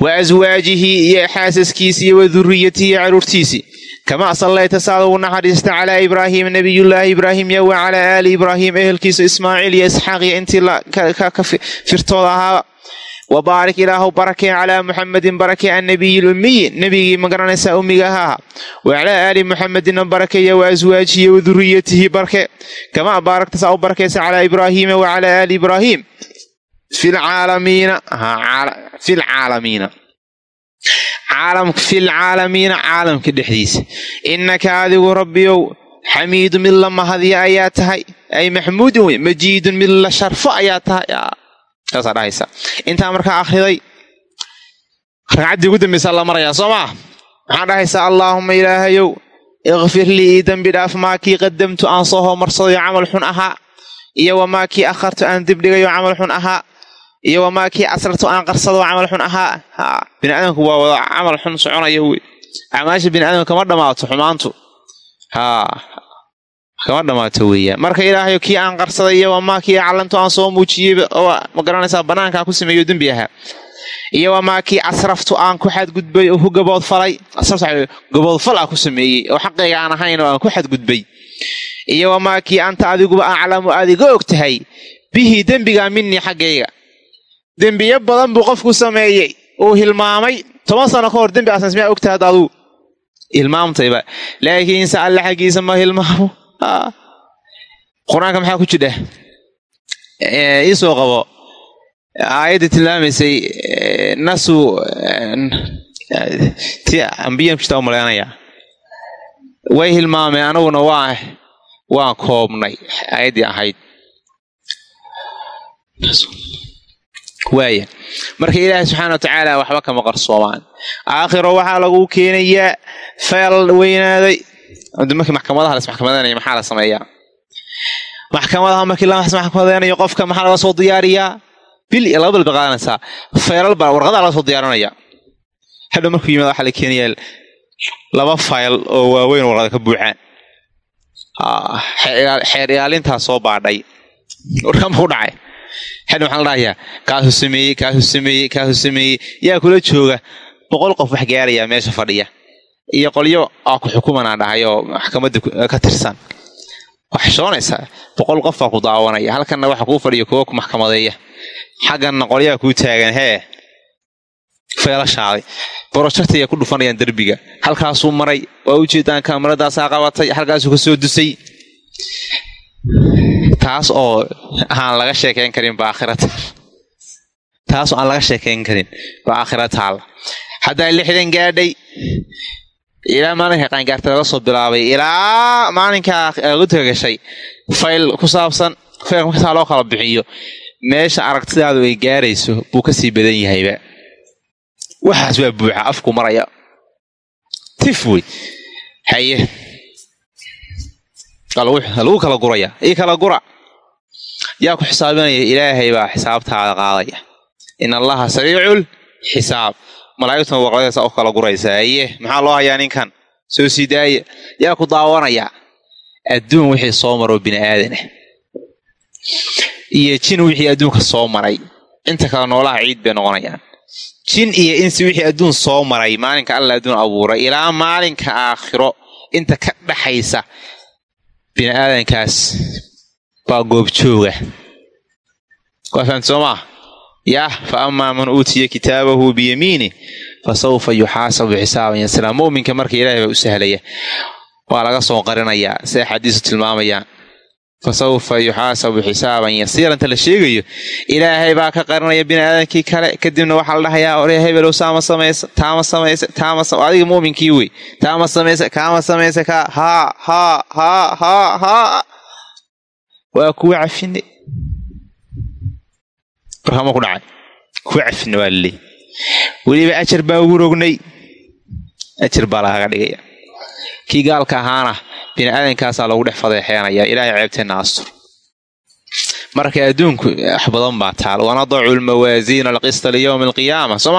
wa aswaajihi iyo xaasaskiisi iyo wa duriyatihi caruurtiisii kamaa sallayta saad ugu naxariista calaa ibraahiima nabiyullaahi ibraahim yo wa calaa aali ibraahim ehelkiisa ismaaciil iyo isxaaq iyo intii firtooda ahaaba wa baarik ilaahu barakee calaa muxamedin barakee annabiyi lummiyi nebigii ma garanaysaa ummiga ahaa wa aali muxamedina barakeeya wa aswaajihi wa duriyatihi barke kamaa baarakta saa u barakaysa calaa ibraahiima wa calaa aali ibraahim filcaalamiina filcaalamiina filcaalamiina caalamka dhexdiisa innaka adigu rabbiyow xamiidu mid la mahadiya ayaa tahay ay maxmuudun wey majiidun mid la sharfo ayaa tahay saasaa dhahaysa intaa markaa akhriday ragcaddii ugu dambaysaa la marayaa soo maa waxaan dhahaysaa allaahuma ilaahayow ikfir lii ii dembi dhaaf maakii qadamtu aan soo horumarsadayo camal xun ahaa iyo wamaa kii akhartu aan dibdhigayo camal xun ahaa iyo wamaa kii asrartu aan qarsado camal xun ahaa bini aadamku waa wada camal xun soconaya wey. Acmaasha bini aadamka kama dhammaato xumaantu. Haa kama dhammaato weeyaan marka ilaahayo kii aan qarsaday iyo wamaa kii callantu aan soo muujiyeyba oo ma garanaysaa bannaankaa ku sameeyo dembi ahaa iyo wamaa kii asraftu aan ku xadgudbay oo ku gaboodfalay gaboodfal aan ku sameeyey oo xaqayga aan ahayn oo aan ku xadgudbay. Iyo wamaa kii anta adiguba aclamu aad iga og tahay bihii dembigaa minii xaggayga dembiyo badan buu qofku sameeyey. Uu hilmaamay. Toban sano ka hor dembi aasans miyaa ogtahay hadda aduu hilmaamtayba laakiinse alle xaggiisa ma hilmaamo. Qur'aanka maxaa ku jidha iisoo qabo. Aayadda tilmaamaysay nasu ti ambiyan u malaynayaa way hilmaameen aniguna waa waan koobnay. Aayaddii ahayd waaya marka ilaahay subxaana wa tacaala waxba kama qarsoomaan aakhiro waxaa lagu keenayaa feel weynaaday markii maxkamadaha las maxkamadeynaya maxaa la sameeyaa maxkamadaha markii la maxkamadeynayo qofka maxaa laga soo diyaariyaa bil iyo laba bil bay qaadanaysaa feelal baa warqadaa laga soo diyaarinaya hadhow markuu yimaada waxaa la keenayaa laba fayl oo waaweyn warqada ka buuxaan xeer ilaalintaa soo baadhay warkama ku dhacay xadhi waxaan la dhahayaa kaasuu sameeyey kaasuu sameeyey kaasuu sameeyey. Yaa kula jooga boqol qof wax gaarayaa meesha fadhiya. Iyo qolyo aa ku xukumanaa dhahay oo maxkamadda ka tirsan. Wax shoonaysaa boqol qof baa ku daawanaya. Halkanna waxa kuu fadhiya kuwa ku maxkamadeeya. Xagganna qolyaha kuu taagan hee? Feelashaaday borojectaya ku dhufanayaan derbiga. Halkaasuu maray. Waa ujeedaan kaameradaasaa qabatay halkaasuu ka soo dusay taas oo aan laga sheekayn karin ba aakhirata taas oo aan laga sheekayn karin ba aakhira taalla haddaa lixdan gaadhay ilaa maalinka qaangaarta laga soo bilaabay ilaa maalinkaa gudka gashay fayl ku saabsan faylka markasaa loo kala bixiyo meesha aragtidaadu ay gaarayso buu ka sii badan yahayba waxaas waa buuxa afku maraya. Tif wey haye lagu kala guraya ii kala gura. Yaa ku xisaabinaya ilaahay baa xisaabtaada qaadaya. In allaha sariicul xisaab. Malaa'igtuna waqladeesa u kala guraysa aye maxaa loo hayaa ninkan? Soo sii daaya yaa ku daawanaya. Adduun wixii soo maroo bini aadanah iyo jin wixii adduunka soo maray. Inta kale noolaha ciid bay noqonayaan. Jin iyo insi wixii adduun soo maray maalinka alla adduun abuuray ilaa maalinka aakhiro. Inta ka dhaxaysa bini aadankaas baa goobjooga. Waa fahamti soo maa yah fa amaa man uutiya kitaabahu biyamiini fa sawfa yuxaasabu xisaaban yasira mu'minka marka ilaahay baa u sahlaya. Waa laga soo qarinayaa siday xadiisu tilmaamayaan fa sawfa yuxaasabu xisaaban yasiira inta la sheegayo ilaahay baa ka qarinaya bini aadamkii kale kadibna waxaa la dhahayaa ore hebelow saama samaysa taama samaysa taama adiga mu'minkii wey taama samaysa kaama samaysa kaa haa haa haa haa haa waa kuwa cafine warkama ku dhacay kuwa cafine waa laleey weliba ajar baa ugu rognay ajar baa lagaga dhigaya kii gaalka ahaana bini aadankaasaa loogu dhex fadeexeenaya ilaahay ceebteenna astur marka adduunku wax badan baa taal. Wanadacu lmawaasiina alqista liyowmi alqiyaama. Soo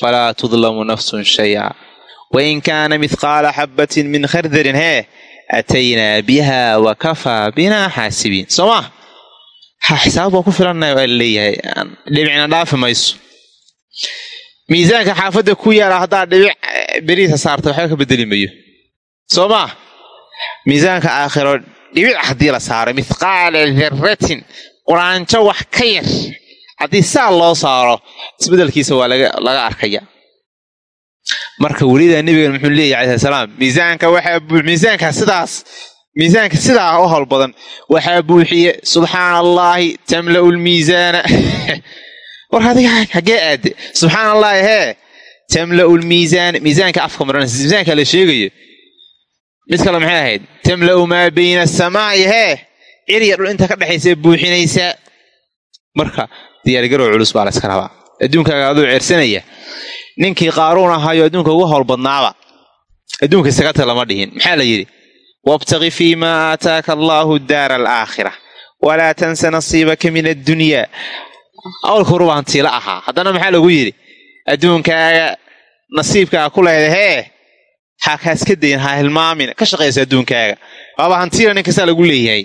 falaa tudlamu nafsun shaya. Wain kaana mithqaala xabbatin min khardarin hee ataynaa biha wa kafaa binaa xaasibiin. Soo maa ha xisaab waa ku filannahay waa la leeyahay dhibicna dhaafi mayso. Miisaanka xaafadda ku yaalla haddaa dhibic beriisa saarta waxba ka bedeli mayo. Soo maa miisaanka aakhiro dhibic haddii la saaro mithqaala daratin quraanjo wax ka yar. Haddii saa loo saaro isbedelkiisa waa laga arkaya marka welidaa nebigan muxuu leeyahy alai salaam miisaanka waxaa miisaanka sidaas miisaanka sidaa u howl badan waxaa buuxiye subxaana allaahi tamla'u lmiisaana war adiga hagee aade subxaana allaahi hee tamla'u lmiisaan miisaanka afka maranaysa miisaanka la sheegayo mid kale maxay ahayd tamla'u maa bayna asamaa'i hee ciriya dhul inta ka dhexaysa buuxinaysaa marka diyaargarow culus baa la yska rabaa. Adduunkaaga aduu ceersanaya ninkii qaaruun ahaayo adduunka ugu howl badnaaba adduunka isagata lama dhihin. Maxaa la yidhi? Wabtaqi fii maa aataaka allaahu daara alaakhira walaa tansa nasiibaka min addunyaa awlka horuba hantiila ahaa. Haddana maxaa lagu yidhi? Adduunkaaga nasiibkaa ku lehda hee ha kaaska dayin ha hilmaamin ka shaqaysa adduunkaaga. Waaba hantiila nin kastaa lagu leeyahay.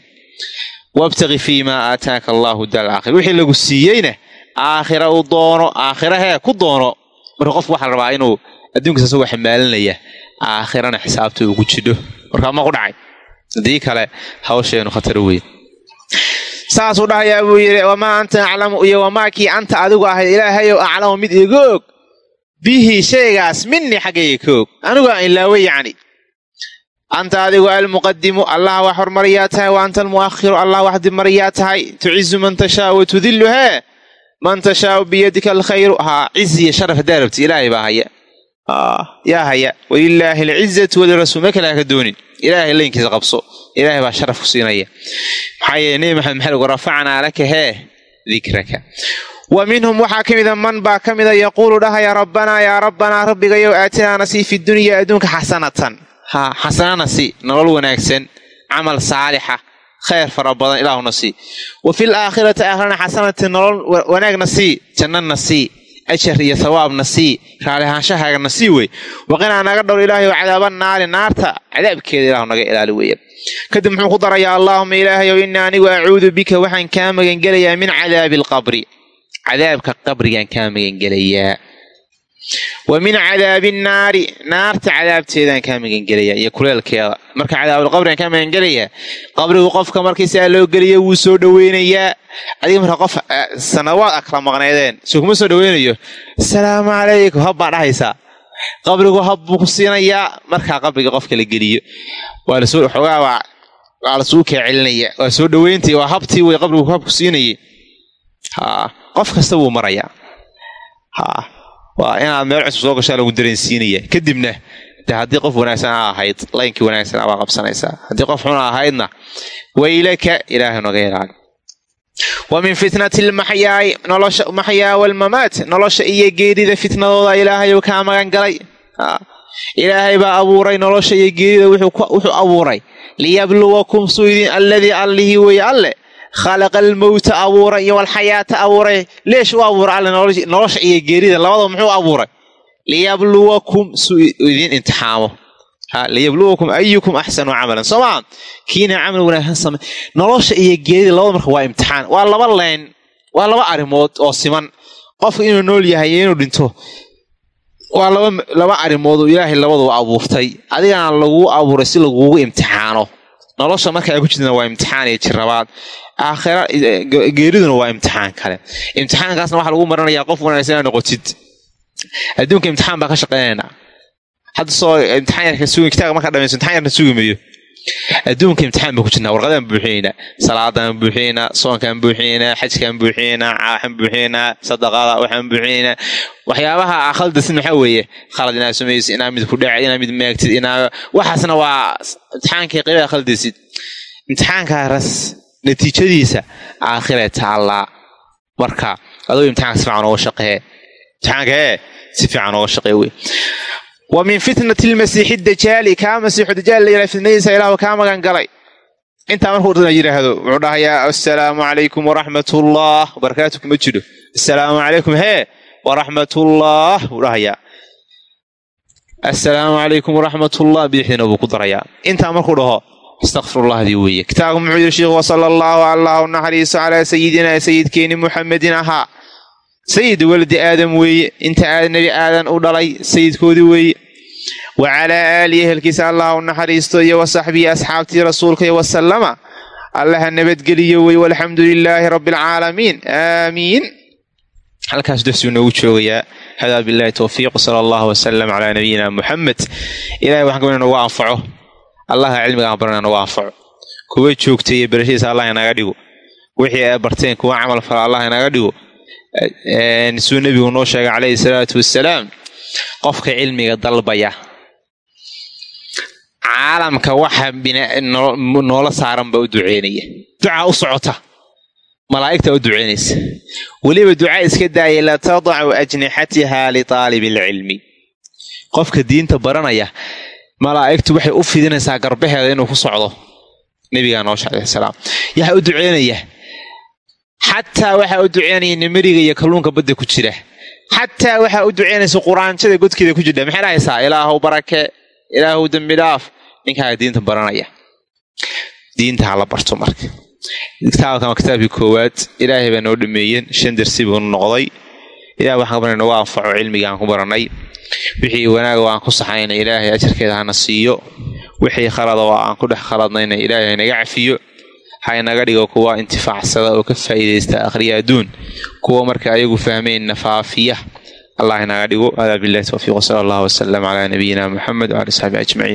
Wabtaqi fii maa aataaka allaahu daara alaakhira wixii lagu siiyeyna aakhira u doono aakhira hee ku doono. Marka qofku waxaa rabaa inuu adduunkaas asagoo xamaalinaya aakhirana xisaabta ugu jidho. Markaa ma ku dhacay. Haddii kale hawsheenu khatar weyn. Saasuu dhahayaa buu yidhi wamaa anta aclamu? iyo wamaakii anta adigu ahayd ilaahayow aclamu mid iga bihi shaygaas minii xaggayga ka og anigu aan ilaawe yacni. Anta adigu almuqadimu allah wax hormariyaa tahay wa anta almu'akhiru allah wax dibmariyaa tahay. Tucizu man tashaa wa tudillu hee man tashaau biyadika alkhayru. Haa cizi iyo sharaf haddaa rabti ilaahay baa haya. Yaa haya. Walilaahi alcizatu walirasuul ma kale haka doonin. Ilaahay laynkiisa qabso. Ilaahay baa sharaf ku siinaya. Maxaa yeele nebi maxamed maxaa laka hee dikraka wa minhum waxaa ka mida man baa ka mida yaquulu dhahaya rabbanaa yaa rabbanaa rabbigayow aatinaa nasii fi dunya adduunka xasanatan. Haa xasanana si nolol wanaagsan camal saalixa khayr fara badan ilaahuna sii. Wa fil aakhirati aakhirana xasanati nolol wanaagna sii jannana sii ajar iyo thawaabna sii raalihaanshahagana sii wey. Waqinaa naga dhowr ilaahay oo cadaaba naari naarta cadaabkeeda ilahu naga ilaali weeye kadib muxuu ku darayaa allaahuma ilaahayow innii anigu acuudu bika waxaan kaa magangelayaa min cadaabi alqabri cadaabka qabrigaan kaa magangelayaa. Wa min cadaabi nnaari naarta cadaabteedaan kaa magangelayaa iyo kuleelkeeda marka cadaabulqabrigaan kaa magangelayaa qabrigu qofka markiisaa loo geliyo wuu soo dhoweynayaa. Adiga marka qof sanawaad a kala maqnaydeen soo kuma soo dhoweynayo asalaamu calaykum hab baa dhahaysaa. Qabrigu hab buu ku siinayaa markaa qabriga qofka la geliyo. Xoogaa waa lasuu kaa celinaya waa soo dhoweyntii waa habtii way qabrigu hab ku siinayay qof kasta wuu marayaa. Ha waa inaad meel cusub soo gashaa lagu dareensiinaya kadibna de haddii qof wanaagsan a ahayd laynkii wanaagsan abaa qabsanaysaa. Haddii qof xun ahaydna waylaka ilaahay noga ilaali wa min fitnati lmaxyaai nolosha maxyaa walmamaat nolosha iyo geerida fitnadooda ilaahayu kaa magan galay. Ilaahay baa abuuray nolosha iyo geerida wuxuu abuuray. Liyabluwakum suu idin alladii allihii weeye alle khalaqa almowta abuuray iyo walxayaata abuuray leesh u abuuray alle nolosha iyo geerida labadaba muxuu abuuray liyabluwakum suu idin imtixaamo liyabluwakum ayukum axsanu camalan soo maa kiina camal wanaagsan same nolosha iyo geerida labada marka waa imtixaan waa laba leyn waa laba arrimood oo siman qofka inuu nool yahay inuu dhinto waa laba arrimood oo ilaahay labaduba abuurtay adigana laguu abuuray si lagugu imtixaano nolosha marka ay ku jirtana waa imtixaan iyo jirabaad aakhira geeriduna waa imtixaan kale. Imtixaankaasna waxaa lagu maranayaa qof wanaagsan inaad noqotid. Adduunka imtixaan baa ka shaqeynaynaa hadda soo imtixaan yarka sugi kitaabka markaa dhamayso imtixaan yarka sugi mayo adduunka imtixaan baan ku jirnaa warqadaan buuxinaynaa salaadaan buuxinaynaa soonkaan buuxinaynaa xajkaan buuxinaynaa waxaan buuxinaynaa sadaqada waxaan buuxinaynaa waxyaabaha khaldasin maxaa weeye khalad inaad samaysid inaa mid ku dhacid inaa mid maagtid inaa waxaasna waa imtixaankii qeybaha khaldaysid imtixaankaas natiijadiisa aakhiree taallaa. Marka aduu imtixaanka si fiican ooga shaqee imtixaanka ee si fiican ooga shaqee wey wa min fitnati lmasiixi dajaali kaa masiixu dajaal layidhaha fitnadiisa ilaahu kaa magan galay intaa markuu urdana yidhaahdo wuxuu dhahayaa assalaamu calaykum waraxmatullah barakaatu kuma jiro assalaamu calaykum hee waraxmatullah buu dhahayaa assalaamu calaykum waraxmatullah bidixdiina buu ku darayaa intaa markuu dhaho astaqfirullahdii weeye kitaabku muxuu yidhi sheikhu wasala allahu allahu naxariiso calaa sayidinaa sayidkeeni muxamedin ahaa sayid waladi aadam weeye inta nebi aadan u dhalay sayidkoodii weeye wa calaa aalihi ehelkiisa allah u naxariisto iyo wa saxbihi asxaabtii rasuulka iyo wasalama allaha nabadgeliyo wey walxamdu lilaahi rabbi alcaalamiin aamiin. Halkaas darsigu noogu joogayaa. Hadaa bilahi towfiiq sala allahu wasalam calaa nabiyina muxamed ilahay waxaan kabana noogu anfaco. Allaha cilmigaan barana noogu anfaco. Kuwa joogtay iyo berashadiisa allah inaga dhigo. Wixii ay barteen kuwa camal fala allah inaga dhigo suu nebigu noo sheegay calayhi salaatu wassalaam qofka cilmiga dalbaya caalamka waxa noola saaran baa u duceynaya ducaa u socota. Malaa'igtaa u duceynaysa weliba ducaa iska daaya la tadacu ajnixatiha liطaalib alcilmi. Qofka diinta baranaya malaa'igtu waxay u fidinaysaa garbaheeda inuu ku socdo. Nebigaa noo sheegay salaam. Yaxa u duceynaya xataa waxaa u duceynaya nimariga iyo kalluunka badda ku jira. Xataa waxaa u duceynaysa quraanjada godkeeda ku jirta maxay dhahaysaa ilaahow barake ilaahow dembi dhaaf. Ninkaaga diinta baranaya. Diinta ha la barto marka. Kitaabkan waa kitaabkii koowaad ilaahay baa noo dhameeyeen. Shan darsi buu noqday. Ilahay waxaan kabarnay nagu anfaco cilmigaan ku baranay. Wixii wanaaga oo aan ku saxayna ilaahay ajarkeeda hana siiyo. Wixii khalada oo aan ku dhex khaladnayna ilaahay hanaga cafiyo ha inaga dhigo kuwa intifaacsada oo ka faa'iidaysta akhriya adduun kuwa marka ayagu fahmeenna faafiya allah inaga dhigo adaa billahi towfiiq sala allahu wasalam calaa nabiyina muxamed waali saxbi ajmaciin